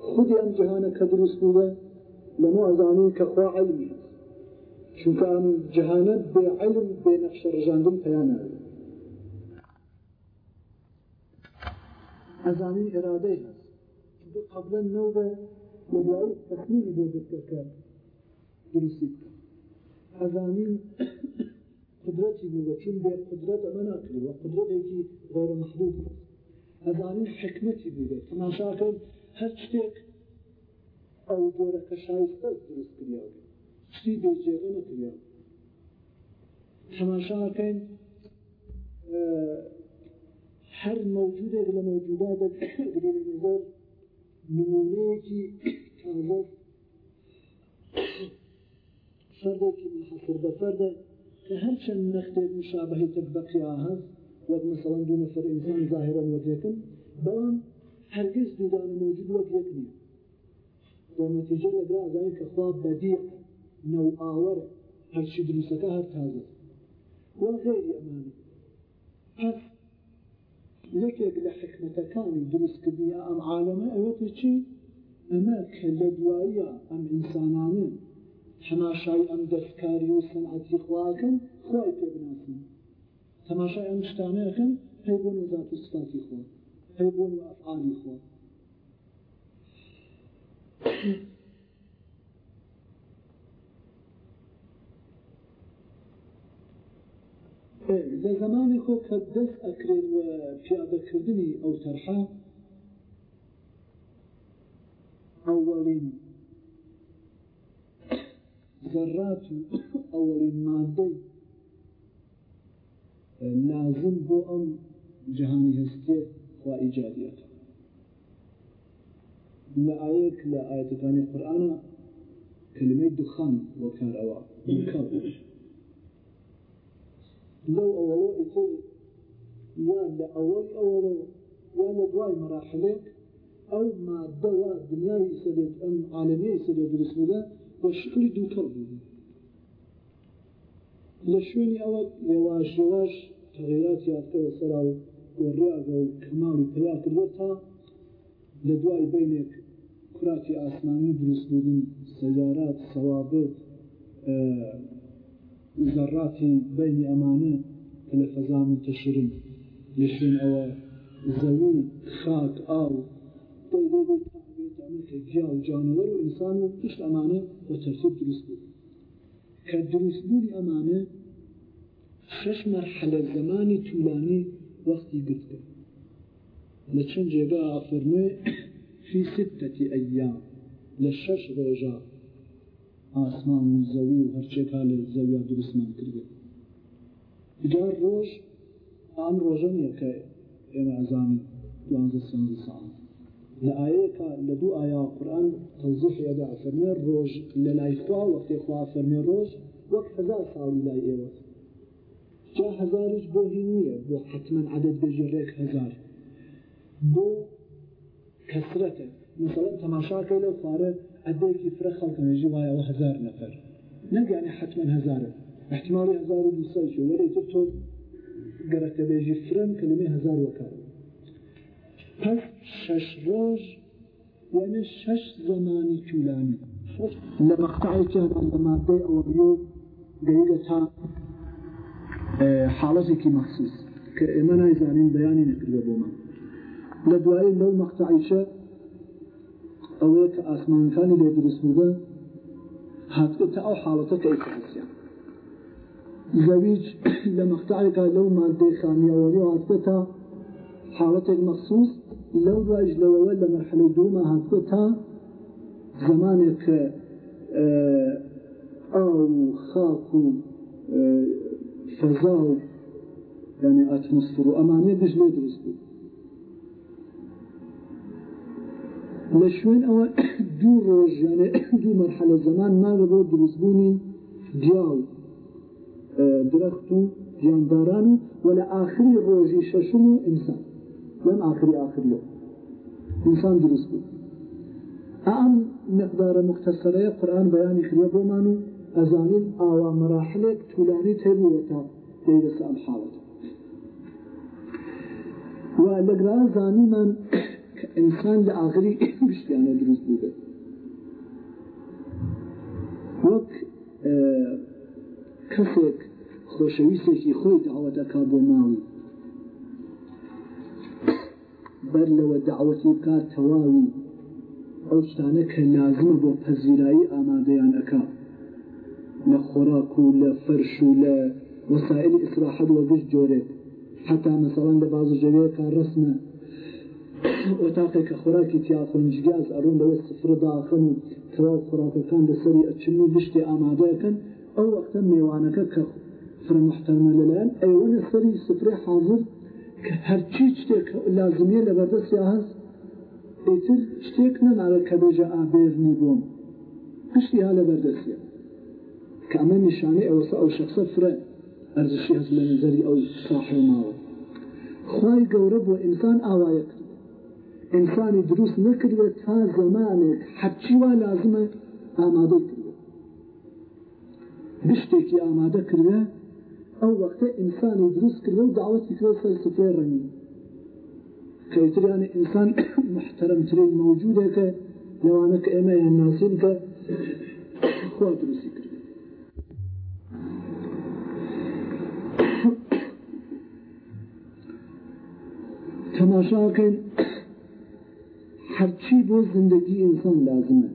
خودی ئەم جەهانە کە دروست بووە لەمو ئەزانین کە خوا علمی چونکە ئەم جهانە بێ علم بێ نەخشە ڕژاندن پێیانە ئەزانی ئێرادەی هەست قبلا نەوبە مەبوای تەخمیری بۆ بکەکە دروستی بکە ئەزانی قدرەتی بووە چون بێ قدرەت ئەمە ناکردوە قدرەتێکی غێرە مەخلوق ئەزانی حکمەتی بووە تەماشاکەن هەر شتێک ئەو جۆرە کە شایستە دروست کردیاوە شتی بێجێگە نەکریا تەماشاکەین هەر مەوجودێک لە مەوجودات نظر نمونەیەکی تازە فردێکی منحصر بە فردە کە هەرچەند نەختێک مشابهێتێک بەقیا هەست وەک مەسەڵەن دوو نەفەر ئینسان ظاهرا وەکێکن بەڵام هەرگیز دوودانە مەوجود وەک یەک نییە بۆ نەتیجە لەگرا ئازای کە خوا بەدیق نەوئاوەرە هەرچی دروستەکە هەر تازە وە غێری ئەمانە پس یەکێک لە حکمەتەکانی دروستکردنی ئەم عالەمە ئەوێتە چی ئەمە کە لە دواییە ئەم ئینسانانە تەماشای ئەم دەستکاری و سەنعەتی خواکەن خۆی پێ بناسن تەماشای ئەم شتانەکەن پێ بۆ نزات و سفاتی خۆ پێ بۆ ئەفعالی خۆ لە زمانی خۆ کە دەست ئەکرێت وە پیادەکردنی ئەو تەرحا ئەوەڵین ذرات و اولین ماده لازم بۆ ام جهانی هستی و ئیجادیەکە لآیت لآیت لە ئاەتەکانی قورآە کلمەی دخان وەکارەوە کاڵش لەو ئەوەوە ئیتر یان لە ئەوەی ئەوەوە یان لە دوای مەراحلێک ئەو مادەوە دنیای سەرێت ئەم عالەمیەی سەرێت دروست بووە بە شکلی دووکەڵ بوو لە شوێنی ئەوە لێواشێواش تەغیرات یادکەوە سەرا و گۆڕیاگە و کەماڵی پیا کردوە تا لە دوای بینێک کوراتی ئاسمانی دروست بوون سەجارات سەوابێت ذراتی بینی ئەمانە کە لە فەزان تەشرن لە شوێن ئەوە زەوی خاک ئاو گیا و جانەوەر و ئینسان و پشت ئەمانە بە تەرتیب دروست بوو کە دروستبوونی ئەمانە شش مەرحلە زمانی طولانی وەختی گرت کرد لە چەند جێگا ئافرمێ [coughs] فی ستەتی ئەیام لە شەش ڕۆژە ئاسمان و زەوی و هەرچێکا لە زەویا دروستمان کردێت دیگار ڕۆژ ئەم ڕۆژە نیە کە ئێمە ئەزانین دوانزە سێنزە ساڵ لە ئاەیەکە لە دوو ئایا قورآن تەوزیح ئەدا فەرمێ ڕۆژ لە لای خوا وەختێ خوا فەرمێ ڕۆژ وەک هەزار ساڵی لای ئێوە جا هەزارش بۆ هی نییە بۆ حتمما عدد بێژێ ڕێک هەزار بۆ کەسرەتە مثلا تماشا كيلو لو فاره عديك يفرخ خلق نجي وايا وهزار نفر نلقى يعني حتما هزاره احتمالي هزار ودوسايش ولي تبتو قرأت بيجي فرن كلمة هزار وكار بس شش روز يعني شش زماني طولاني لما اقطعي كان لما او بيو قيلة تا كي مخصوص كإيمانا يزانين بياني نكرده بوما لدوائي لو مقطعي شا ئەوەیە أسمان ئاسمانەکانی لێ دروستبووە هاتکە تا ئەو حاڵەتە کە ئیسیان زەویج لە مەختعێکا لەو مادەی خامیەوەری هاتکە تا حاڵەتێک مەخصوص حالة دوایش لەوەوە لە مەرحلەی دوومە هاتکە تا زمانێک کە ئاو اه، خاک و اه، فەزا و لە شوێن ئەوە [coughs] دوو ڕۆژیانە [coughs] دوو مەرحلە زمان ناوە بۆ دروستبوونی دیاو درەخت و گیانداران و وە لە ئاخری ڕۆژی شەشم و ئینسان لەم ئاخری ئاخریۆ ئینسان دروست بوو ئەم مقدارە مختەسەرەیە قورآان بەیانی خرە بۆمان و ئەزانین ئاوا مەراحلێک طولانی تێبوو تا دەیرەسە ئەم حاڵەت و لەگران زانیمان انسان لآخری بشتیانە [laughs] دروست بوو بێت وەک کەسێک خۆشەویستێکی خۆی داوەتەکا بۆ ماوی بەر لەوە داوەتی بکات تەواوی ئەو شتانە کە لازمە بۆ پەزیرایی ئامادەیانەکە لە خۆراک و لە فەرش و لە وەسائل ئیسراحەت وە گشت جۆرێک حتا مەسەڵەن لە بازژەوەیە کار ڕسمە ئۆتاقێک کە خۆراکی تیا خۆنجگاز ئەڕون بەوە سفرە داخن و تەواو خۆراکەکان لەسەری ئەچن و بشتی ئامادەکەن ئەو وەختە میێوانەکە کە فرمەحتەمە لەلایەن ئەوەنە سەری سفرێ حاضر کە هەرچی شتێک لازمیە لە بەردەستی هەست ئیتر شتێک نەناوە کە بێژە ئابێرنی بووم پشتی ها لە بەردەستە کە ئەمە نیشانەی ئەوسا ئەو شخصە فرە ئەرزشی هەز لە نظری ئەو ساحێ ماوە خی گەورە بۆ ئینسان ئاوایەکە انسانی دروست نکردوە تا زمانێک هەرچی وا لازمە ئامادە کردوە بشتێکی ئامادە کردوە ئەو وەختە ئینسانی دروست کردە و داوەتی کرد سەر سفێ ڕەنی کەوتریانە ئینسان [coughs] محتەرمترین مەوجودێکە لەوانە کە ئێمە هێنناسین کە [coughs] خوا دروستی کرد [coughs] تەماشاکەین ترتیب و زندگی انسان لازمه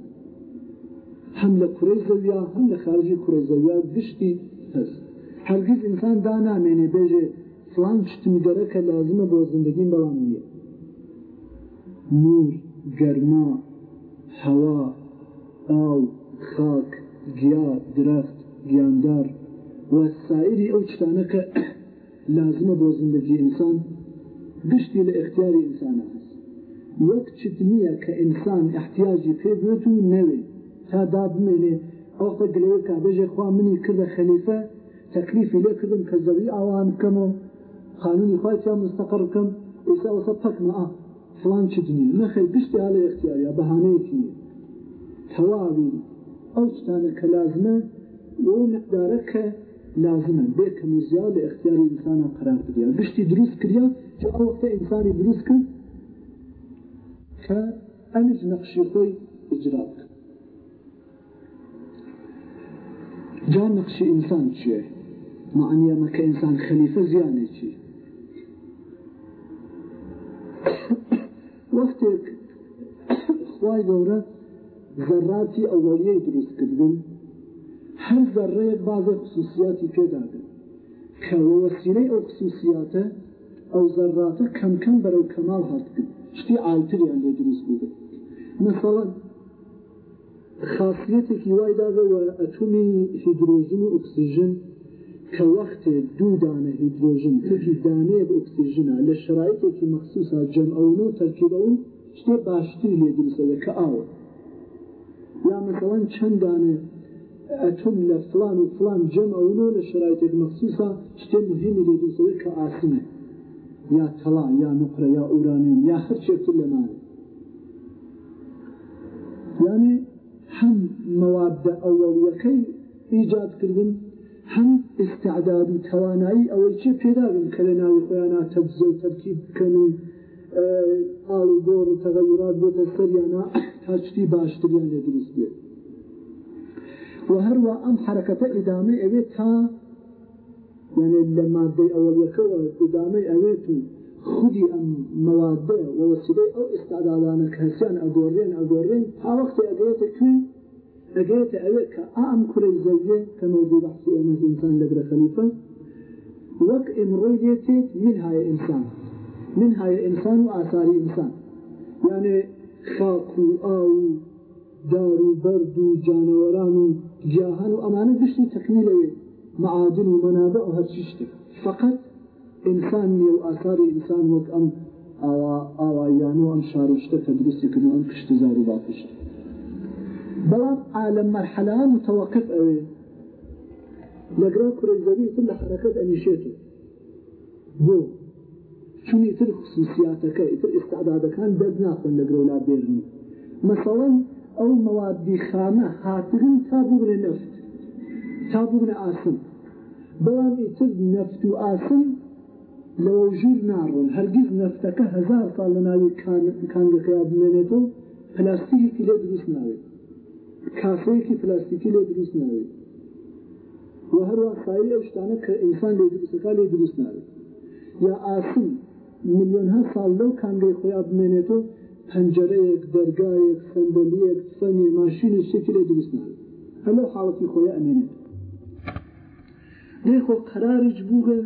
هم لکره زویا، هم هەم کره خارجی بشتی زەویا هرگز انسان دانا مینه بیجه بێژێ فلان چطم کە که بۆ زندگیم زندگی برامیه نور گرما، هوا، آو، خاک گیا درخت، گیاندار و سایری او چطانه که [coughs] لازمە بۆ زندگی انسان، بشتی لە اختیاری هست. وەک چت نییە کە ئینسان احتیاجی پێبێت و نەوێ تا دا بمێنێ ئەوختە گلەیە کابژێ خوا منی کردە خەلیفە تەکلیفی لێ کردم کە زەوی ئاوان بکەمەوە خانونی خواتیان مستەقڕ بکەم ئێستا وەسە پەکمە فلان چت نیە نەخەی گشتی لە اختیاریا بەهانەیەکی نیە تەواوی ئەو شتانە کە لازمە بۆ مقدارە کە لازمە بێ کەم زیاد لە اختیاری ئینسانە قرار بدیا گشتی دروست کریا چ ئەو وەختە ئینسانی دروست کرد کە ئەمیش نەخشی خۆی ئجرا بکە جا نەخشی ئینسان چیە معنیە مەکە ئینسان خەلیفە زیانێکی وەختێک خی گەورە زەراتی ئەوەریەی دروستکردن هەر زەڕەیەک بازە خصوصیاتی پێداگن کە وەسیرەی ئەو خصوصیاتە ئەو زەراتە کەمکەم بەرەو کەمال هاتگرن شتی ئالتری ئەندێ دروست بوو مثلا خاصیتێکی وای داگەوە ئەتومی هیدروژن و ئۆکسیژن کە وەختێ دوو دانە هیدروژن تێکی دانەیەک ئۆکسیژنە لە شرایەتێکی مەخصوسا جەمعون و تەرکیبە و شتێ باشتر لێ دروستەوە کە ئاوە یا مثلا چەند دانە ئەتم لە فلان و فلان جەمعون و لە شرایەتێک مەخصوسا شتێ مهمی لێ دروستەوە کە ئاسمە یا تەڵا یا نقرە یا ئورانێن یا هەر شێتر لەمانێ یانێ هەم مەوادە ئەوەڵیەکەی ئیجادکردن هەم استعداد و توانایی ئەوەی چێ پێداگن کە لە ناوی خۆیانە تەبزە و تەرکی بکەن و ئاڵ و گۆڕ و تەغەورات بۆتە سەریانە تاچتی باشتریان لێ دروست بێت و هەروە ئەم حرەکەتە ئیدامی ئەوێت تا يعني لما دي أول يكوى إدامي أويتو خودي أم موادة ووسيلة أو استعدادانا كهسيان أدورين أدورين تا وقت أجيت كي أجيت أويت كأعم كل الزوجين كموضوع بحثي أمز إنسان لبرا خليفة وك إمرويديتي من هاي إنسان من هاي إنسان وآثار إنسان يعني خاق وآو دار وبرد وجانوران وجاهان وأمانة بشتي تكميل أويت معادن ومنابع هالشيشتك فقط إنسان و آثار إنسان وقت أم او او يعني ام شارشت تدرس كما ام كشت و باقش بل عالم مەرحەلان و تەواقف ئەوێ لەگرا کوێزەوی تر لە حرەکەت بو شو چونی تر خصوصیاتەکە استعدادك ئێستاعدادەکان دەست ناخۆن لەگرۆ لا بيرني مثلا او مواد خامه هاترن تا بگرێ نەفت تا بەڵام ئیتر نەفت و ئاسم لەوە ژوور ناڕون هەرگیز نەفتەکە هزار ساڵ لە ناوی کانگەکەیا بمێنێتەوە پلاستیکی لێ دروست ناوێت کافەیەکی پلاستیکی لێ دروست ناوێت و هەروە سایری ئەو شتانە کە ئینسان لێ دروستەکە لێ دروست ناوێت یا ئاسم میلیۆن ها ساڵ لەو کانگەی خۆیا بمێنێتەوە پەنجەرەیەک دەرگایەک سندەلیەک سەنێ ماشینی شکل لێ دروست ناوێت هەلو حاڵەتی خۆی ئەمێنێت هێخۆ قەرارج بووە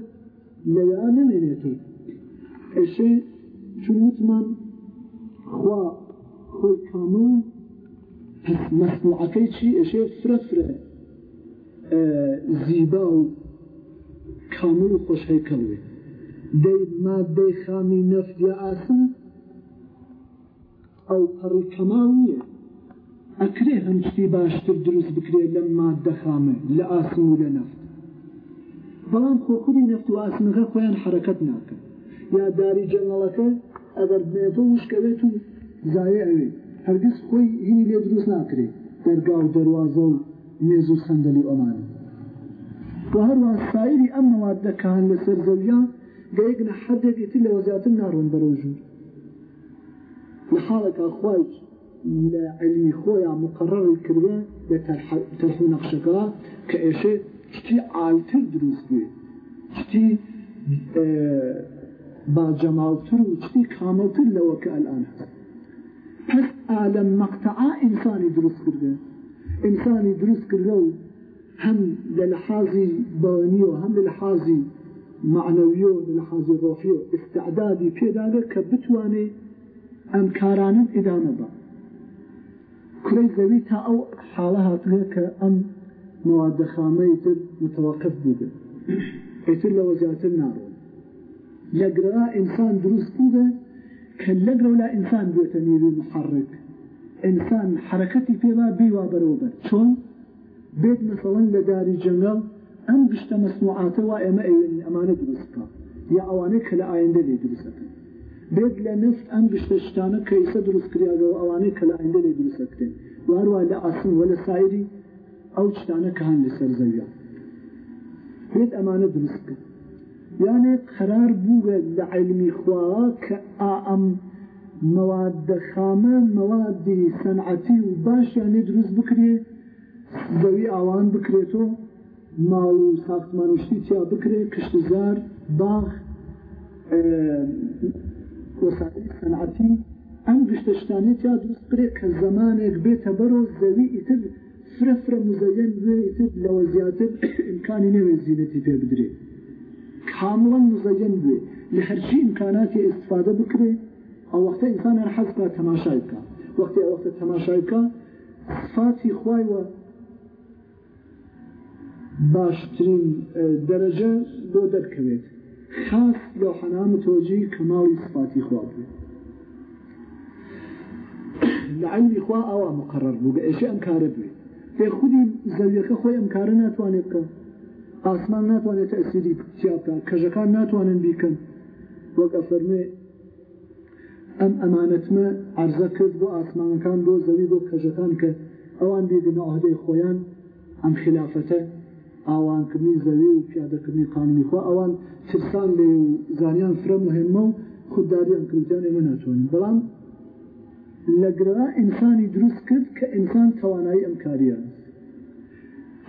لەوێ نەمێنێتون ئەشێ چون وتمان خوا خۆی کامە مەسموعەکەی چی ئەشێ فرەفرە زیبا و کامل و خۆشهای کەمێ دەی مادەی خامی نەفتی ئاسن ئەو پەڕی کەماڵ نییە ئەکرێ هەمشتی باشتر دروست بکرێت لە مادە خامە لە ئاسم و لە نەفت بەڵام خۆخوری نفت و ئاسمەکە خۆیان حرکت ناکە یا داری جەنگەڵەکە ئەگەر بێتە وشکەوێت و زایە ئەوێ هەرگیز خۆی هینی لێ دروست ناکرێ دەرگا و دەواازە و مێز و خەندەلی ئەمانی و هەروە سایری ئەم مەوادەکان لەسەر زەویان گەیگنە حەدێتی لە وەزیاتن ناڕۆن بەرەو ژوور لە حاڵەکە خۆی لە علی خۆیان مقرڕی کردە لە تەرحو نەخشەکە کە ئێشێت کتی ئاوتر دروست بێ کتی باجەماوتر و کتی کامەتر لەوە کە ئەلان هەست پس ئالە مەقتەعا ئینسانی دروست کردێ ئینسانی دروست کردە و هەم لە لەحازی بەنی و هەم لە لەحازی معنەوی و لەحازی ڕۆفی و استعدادی پێداگە کە بتوانێ ئەم کارانم ئیدامە بە کوی زەوی تا ئەو حاڵە هاتوێ کە ئەم موادە خامەی تر متوقف بووبێ پێتر لە وەزیاتر ناڕۆن لەگرا ئینسان دروست بووبێ کە لەگرە لا ئینسان بێتە نیروی محڕک ئینسان حرەکەتی پێوا بیوا بەرەوەبەر چۆن بێت مەسەڵەن لە داری جەنگەڵ ئەم گشتە مەسموعاتەوە ئێمە ئەمانە دروستکە یا ئەوانەی کە لە ئایندە لێ دروستەکەن بێت لە نفت ئەم گشتە شتانە کەیسە دروستکریاگە و ئەوانەی کە لە ئایندە لێ دروستەکرێن وارووا لە ئاسم وە لە سایری ئەو شتانە کە هەن لەسەر زەویە هێت ئەمانە دروست کرد یانێ قرار بووە لە علمی خوا کە ئام مەوادە خامە مەوادی سەنعەتی و باشیانێ دروست بکرێ زەوی ئاوان بکرێتەوە ماڵ و ساختمانشتی تیا بکرێ کشتزار باغ وەساتی سەنعەتی ئەم گشتشتانێت یا دروست کرێ کە زمانێک بێتە بەرۆ زەوی ئیتر فرە فرە مزەن بێت لەوە زیاتر امکانی نەوێت زیینەتی پێ بدرێت کامڵەن مزەن بێ لە هەرچی امکاناتی استفاده بکرێ ئەو وەختە ئینسان هەر حەزکە تەماشای بکە وەختی ئەوەختە تەماشای بکە سفاتی خوایوە باشترین دەرەجە بۆ دەرکەوێت خاص لە حەنام تۆجی کەماڵی سفاتی خوا بێت لە عینی خوا ئەوە مقرر بوو گە ئێشی ئەم کارە بێ خودی زەویەکە خۆی ئەم کارە ناتوانێت بکە ئاسمان ناتوانێت ئەسیری چیاکە کەژەکان ناتوانن بیکەن وەک ئەفەرمێ ئەم ئەمانەتمە ئەرزە کرد بۆ ئاسمانەکان بۆ زەوی بۆ کەژەکان کە ئەوان بێگنە ئاهدەی خۆیان ئەم خلافەتە ئاوانکردنی زەوی و پیادەکردنی قانونی خۆ ئەوان فرسان لێ و زانیان فرە مهمە و خودداریان کردیان ئێمە ناتوانین بەڵام لەگرەوە ئینسانی دروست کرد کە ئینسان توانایی ئەمکاریە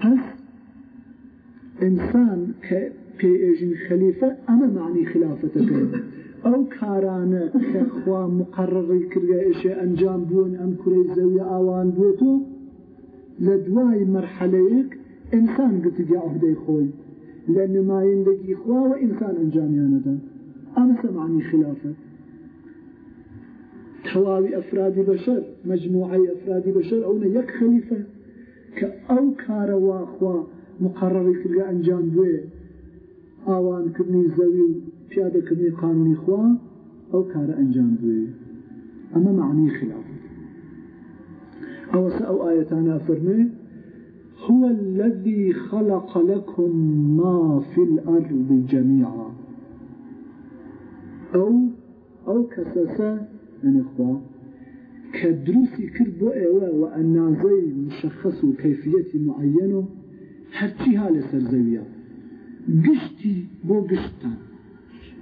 پس ئینسان کە پێئێژین خەلیفە ئەمە معنی خلافەتەکە ئەو کارانە کەخوا مقرڕی کردگە ئێشێ ئەنجام بوون ئەم کوری زەوی ئاوان بێت و لە دوای مەرحەلەیەک ئینسان گتیگە عهدەی خۆی لە نمایندەگی خواوە ئینسان ئەنجامیانەدا ئەمە سەمانی خلافەت تواوي أفراد بشر مجموعي أفراد بشر أو يك خليفة كأو كاروا أخوا مقرر كرغا أنجام بوي آوان كرني في پیاده كني قانوني خوا أو كار أنجام بوي أما معني خلاف أو سأو آيتانا فرمي هو الذي خلق لكم ما في الأرض جميعا أو أو كسسه أنا أنخوا كدروسي كربو إيوا وأنازي مشخص وكيفية معينة هرچيها لسرزوية قشتي بو قشتان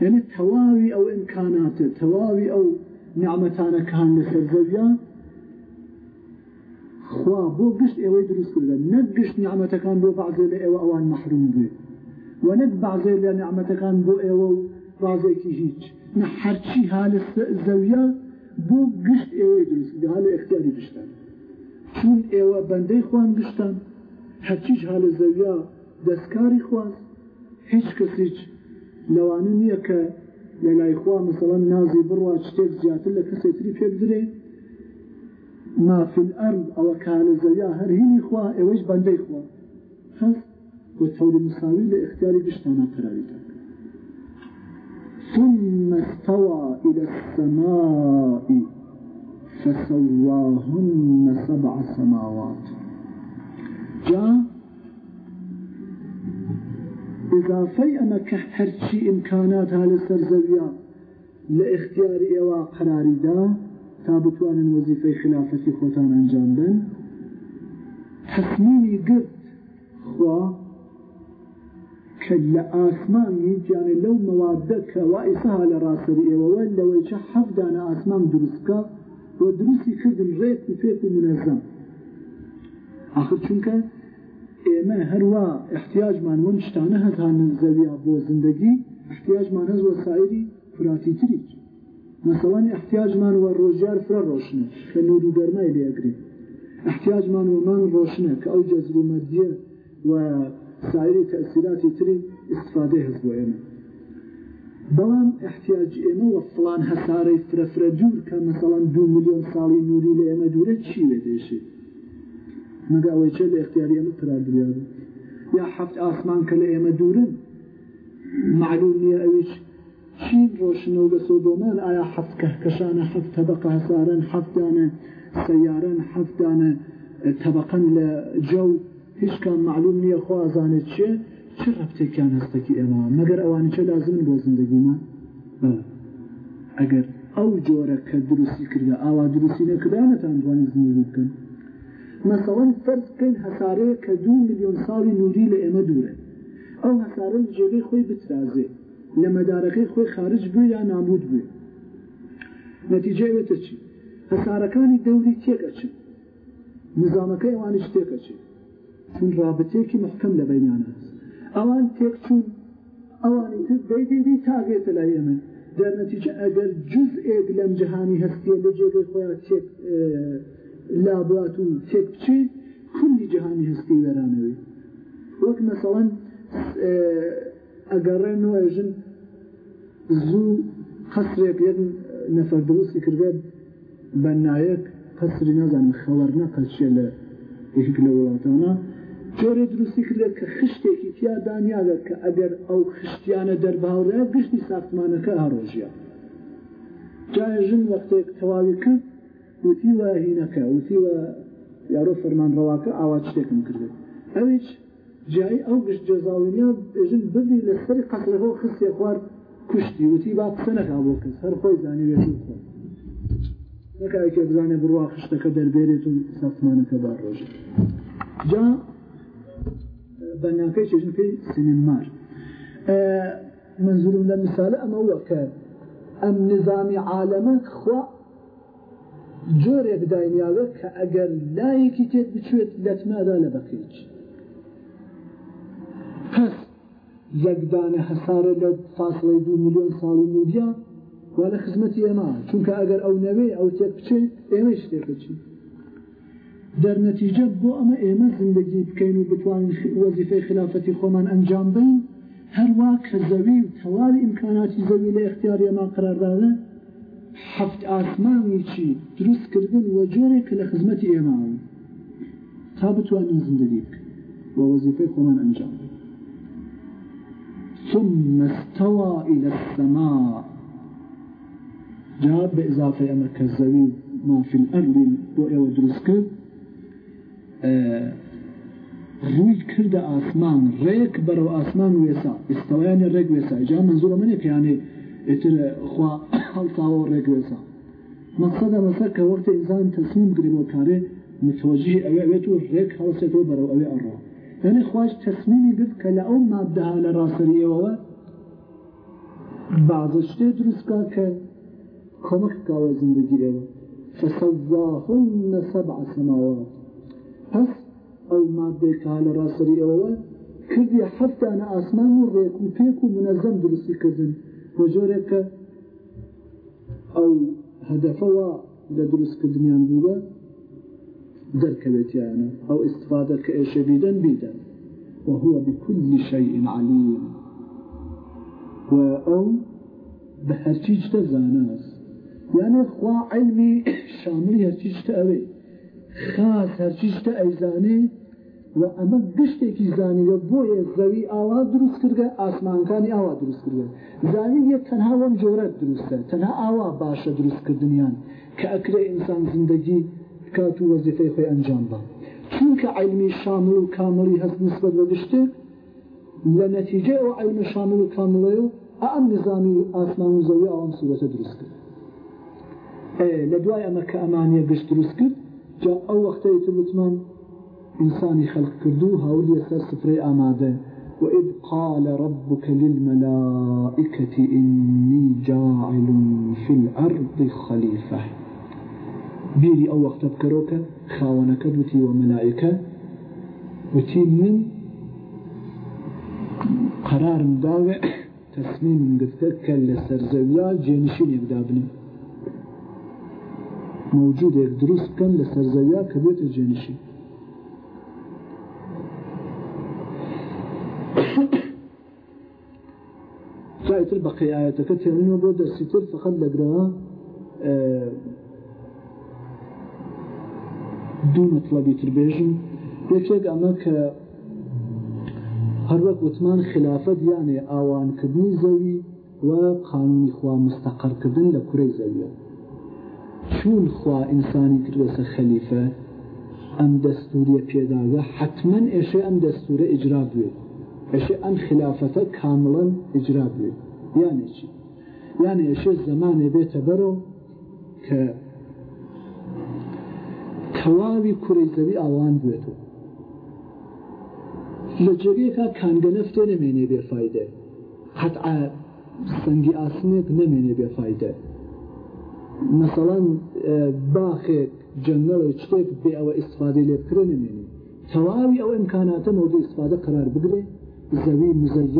يعني تواوي أو إمكانات تواوي أو نعمتان كان لسرزوية خوا بو قشت إيوا دروس كربو نقشت نعمتكان بو بعض إيوا أوان محروم به ونك بعض نعمتكان بو إيوا بعض هيك نحرشيها نحرشي هالزاوية بۆ گشت ئێوەی دروستی هەڵە اختیاری گشتن چون ئێوە بەندەی خوان گشتن هەچیش هەلە زەویا دەستکاری خواست هیچ کەسیچ لەوانە نییە کە لە لایخوا مثلەن نازی بڕوا شتێک زیاتر لە کەسێتری پێ بدرێ مافل ئەرم ئەوە کانە زەویا هەرهینی خوا ئێوەش بەندەی خوا هەست بۆ تەوری مساوی لە اختیاری گشتانە قراریدا ثم استوى إلى السماء فسواهن سبع سماوات جا إضافي أما كهرشي إمكانات هذه السرزوية لاختيار إيواء قراري دا تابتوان وظيفة خلافة خوتان عن جانبا تسميني قد خواه شەد لە ئاسمانی گیانە لەو مەوادە کەوا ئێساها لە ڕاستری ئێوەوە لەوەی چە حەفدانە ئاسمان دروستکە بۆ دروستی کردن ڕێت و پێت و منەزەم آخر چونکە ئێمە هەروە احتیاجمان ون شتانە هەتانن زەویا بۆ زندگی احتیاجمان هەز وە سایری فراتی تریج مەسەڵان احتیاجمان وە ڕۆژیار فرە ڕۆشنە کە نور و بەرمای لێگرین احتیاجمان ومان ڕۆشنە کە ئەو جەزرومەدیە و سایری تەسیراتی تری استفاده هەز بۆ ئێمە بەڵام احتیاج ئێمە وە فلان هەسارەی فرەفرە دوور کە مەسەڵەن دو میلیۆن ساڵی نووری لە ئێمە دوورە چی وێدێشی مەگە ئەوەی چێ لە اختیاری ئێمە پرادریا یا حەفت ئاسمان کە لە ئێمە دوورن معلوم نییە ئەویش چی ڕۆشنە و بە سۆدۆمان ئایا حەفت کە کەشانە حەفت تەبق هەسارن حەفتدانە سەیارن حەفتدانە تەبقەن لە جەوت هیچکان معلوم نییە خوازانێت چێ چ ڕفتێکیان هەستەکی ئێمە مەگەر ئەوانە چە لازمن بۆ زندگیمە ئەگەر ئەو جۆرە کە دروستی کردە ئاوا دروستی نەکردانەتان دوانی زندگی بکەن مەسەڵەن فەرز بکەین هەسارەیە کە دو میلیۆن ساڵی نووری لە ئێمە دوورە ئەو هەسارە جێگەی خۆی بترازێ لە مەدارەکەی خۆی خارج بوو یا نابود بووێ نەتیجێوێتە چی هەسارەکانی دەوری تێکەچن نظامەکەی وانش تێکەچێت چون رابطه که محکم لبین آناست اوان تک چون اوانی تر بیدیدی تاقیت الایمه در نتیجه اگر جزء لم جهانی هستیه لجه خویا تک لابات و تک چی کلی جهانی هستی ورانوی وەک مەسەڵەن ئەگەڕێن و ئێژن زوو قەسرێک یەک نەفەر دروستی کردێت بە نایەک قەسری نەزان خەوەر نەقەچێ لە یەک لە وڵاتانە جۆرە دروستی کرد کە خشتێکی تیا دانیاگەت کە ئەگەر ئەو خشتیانە دەرباوڕێ گشتی ساختمانەکە هەڕۆژیە جاژن وەختێک تەواوی کرد وتی وە هینەکە وتی وە یارۆ فەرمان ڕەواکە ئاوات شتێکم کردێت ئەویش جایی ئەو گشت جێزاوینیا ژن ببی لە سەری قەتەوە خستێ خوارد کوشتی وتی با قسە نەکا بۆ کەس هەر خۆی زانیوێت خۆ نەکەکە بزانێ بڕوا خشتەکە دەربێرێت و ساختمانەکە با ڕۆژێت جا بەناکەی چێژنەکەی سینمار منزورم لە مثالە ئەمە وەکە ئەم نظامی عالەمە خوا جۆرێک داینیاوە کە ئەگەر لایەکی تێت بچێت لەتمادا لە بەقیچ پس یەکدانە هەسارە لە فاصلی دو میلیۆن ساڵی نووریا و لە خزمەتی ئێمە چونکە ئەگەر ئەو نەوێ ئەو تێت بچێت ئێمە شتێک بچیت در نتیجه بۆ اما ایمه زندگی بکەین و بتوانین وظیفه خلافەتی خومن انجام بین هر واقع زوی و توال زوی ئیمکاناتی ما قرار اختیار ئێمە قراردادە چی درست کردن و جوری که لخزمت ایمه ئێماون تا بتوانین زندگی بکەین و وظیفه خومن انجام بین ثم استوى إلى السماء جاب بإضافة أمك الزوي ما في الأرض وإيوة دروس ڕووی کردە ئاسمان ڕێک بەرەو ئاسمان وێسا ئستەوایانی ڕێک وێسا جا منزورە منێ پیانێ ئترخوا هەڵتاوە ڕێک وێسا مەقصدە مەسەر کە وەختی ئینسان تەسمیم گرێەوە کارێ متۆژی ئەوێ بێت و ڕێک هەڵسێتەوە بەرەو ئەوێ ئەڕۆ یعنی خواش تەسمیمی بێت کە لە ئەو مادەها لە ڕاستەریەوە بازە شتێ دروستکە کە کۆمەکاوە زندگیرەوە فسەواهن سەبع سماوات پس او آه، ماده کا لە ڕاستری ئەوە کردی حفتانە ئاسمان و ڕێک و پێک و منەزەم درستی کردن بۆ جۆرێک کە ئەو هەدفەوە لە دروستکردنیان بووە دەرکەوێتیانە ئەو استفادە کە ئێشە بیدەن بیدەن وهو بكل شيء عليم وأو بهرچیج تە زاناست یعنی خوا علمی شاملی هەرچیج تە ئەوەی خاس هەرچیشتە ئەیزانێ و ئەمە گشتێکی زانیوە بۆیە زەوی ئاوا دروست کردگە ئاسمانکانی ئاوا دروست کردە زانین یە تەنها وەم جۆرە دروستە تەنها ئاوا باشە دروستکردنیان کە ئەکرێ ئینسان زندگی کات و وەزیفەی خۆی ئەنجام بە چونکە عیلمی شامل و کامری هەست نسبەت بە گشتێک لە نەتیجە ئەو عیلمە شامل و کامڵەیە ئەم نظامی ئاسمان و زەوی ئەوم سوەتە دروست کرد لە دوای ئەمە کە ئەمانە گشت دروست کرد جا وقت وەختەی تبتمان ئینسانی خلق کردو هەولی سەر سفرەی ئامادە وإذ قال ربك للملائكة إني جاعل في الأرض خليفة بيري أو وقت بكروك خاونك وتي وملائكة وتي من قرار داوع تسميم قفتك لسرزويا جنشين يقدابني مەوجودێک دروست بکەن لە سەرزەویا کە بێتە جێنشی جایتر بە قیایەتەکە تێنینەوە بۆ دەسیتر فقط لەگرەوە دوو مطلبی تر بێژم یەکێک ئەمە کە هەروەک وتمان خلافەت یانێ ئاوانکردنی زەوی و قانونی خوا مستەقەرکردن لە کوورەی زەویە چون خواه انسانی که واسه خلیفه ام دستوری پیدا و حتما اشه ام دستور اجرا بید اشه ام خلافته کاملا اجرا بید یعنی چی؟ یعنی اشه زمان بیت برو که توابی کوریزوی آوان بیتو لجگه که کنگنفته نمینی بفایده حتی سنگی آسنگ نمینی بفایده مثلەن باخێک جەنگەڵی شتێک بێ ئەوە ئیسفادی لێبکرێ نمێنی تەواوی ئەو ئەمکاناتە مەودی ئیسفادە قرار بگرێ زەوی مزەن و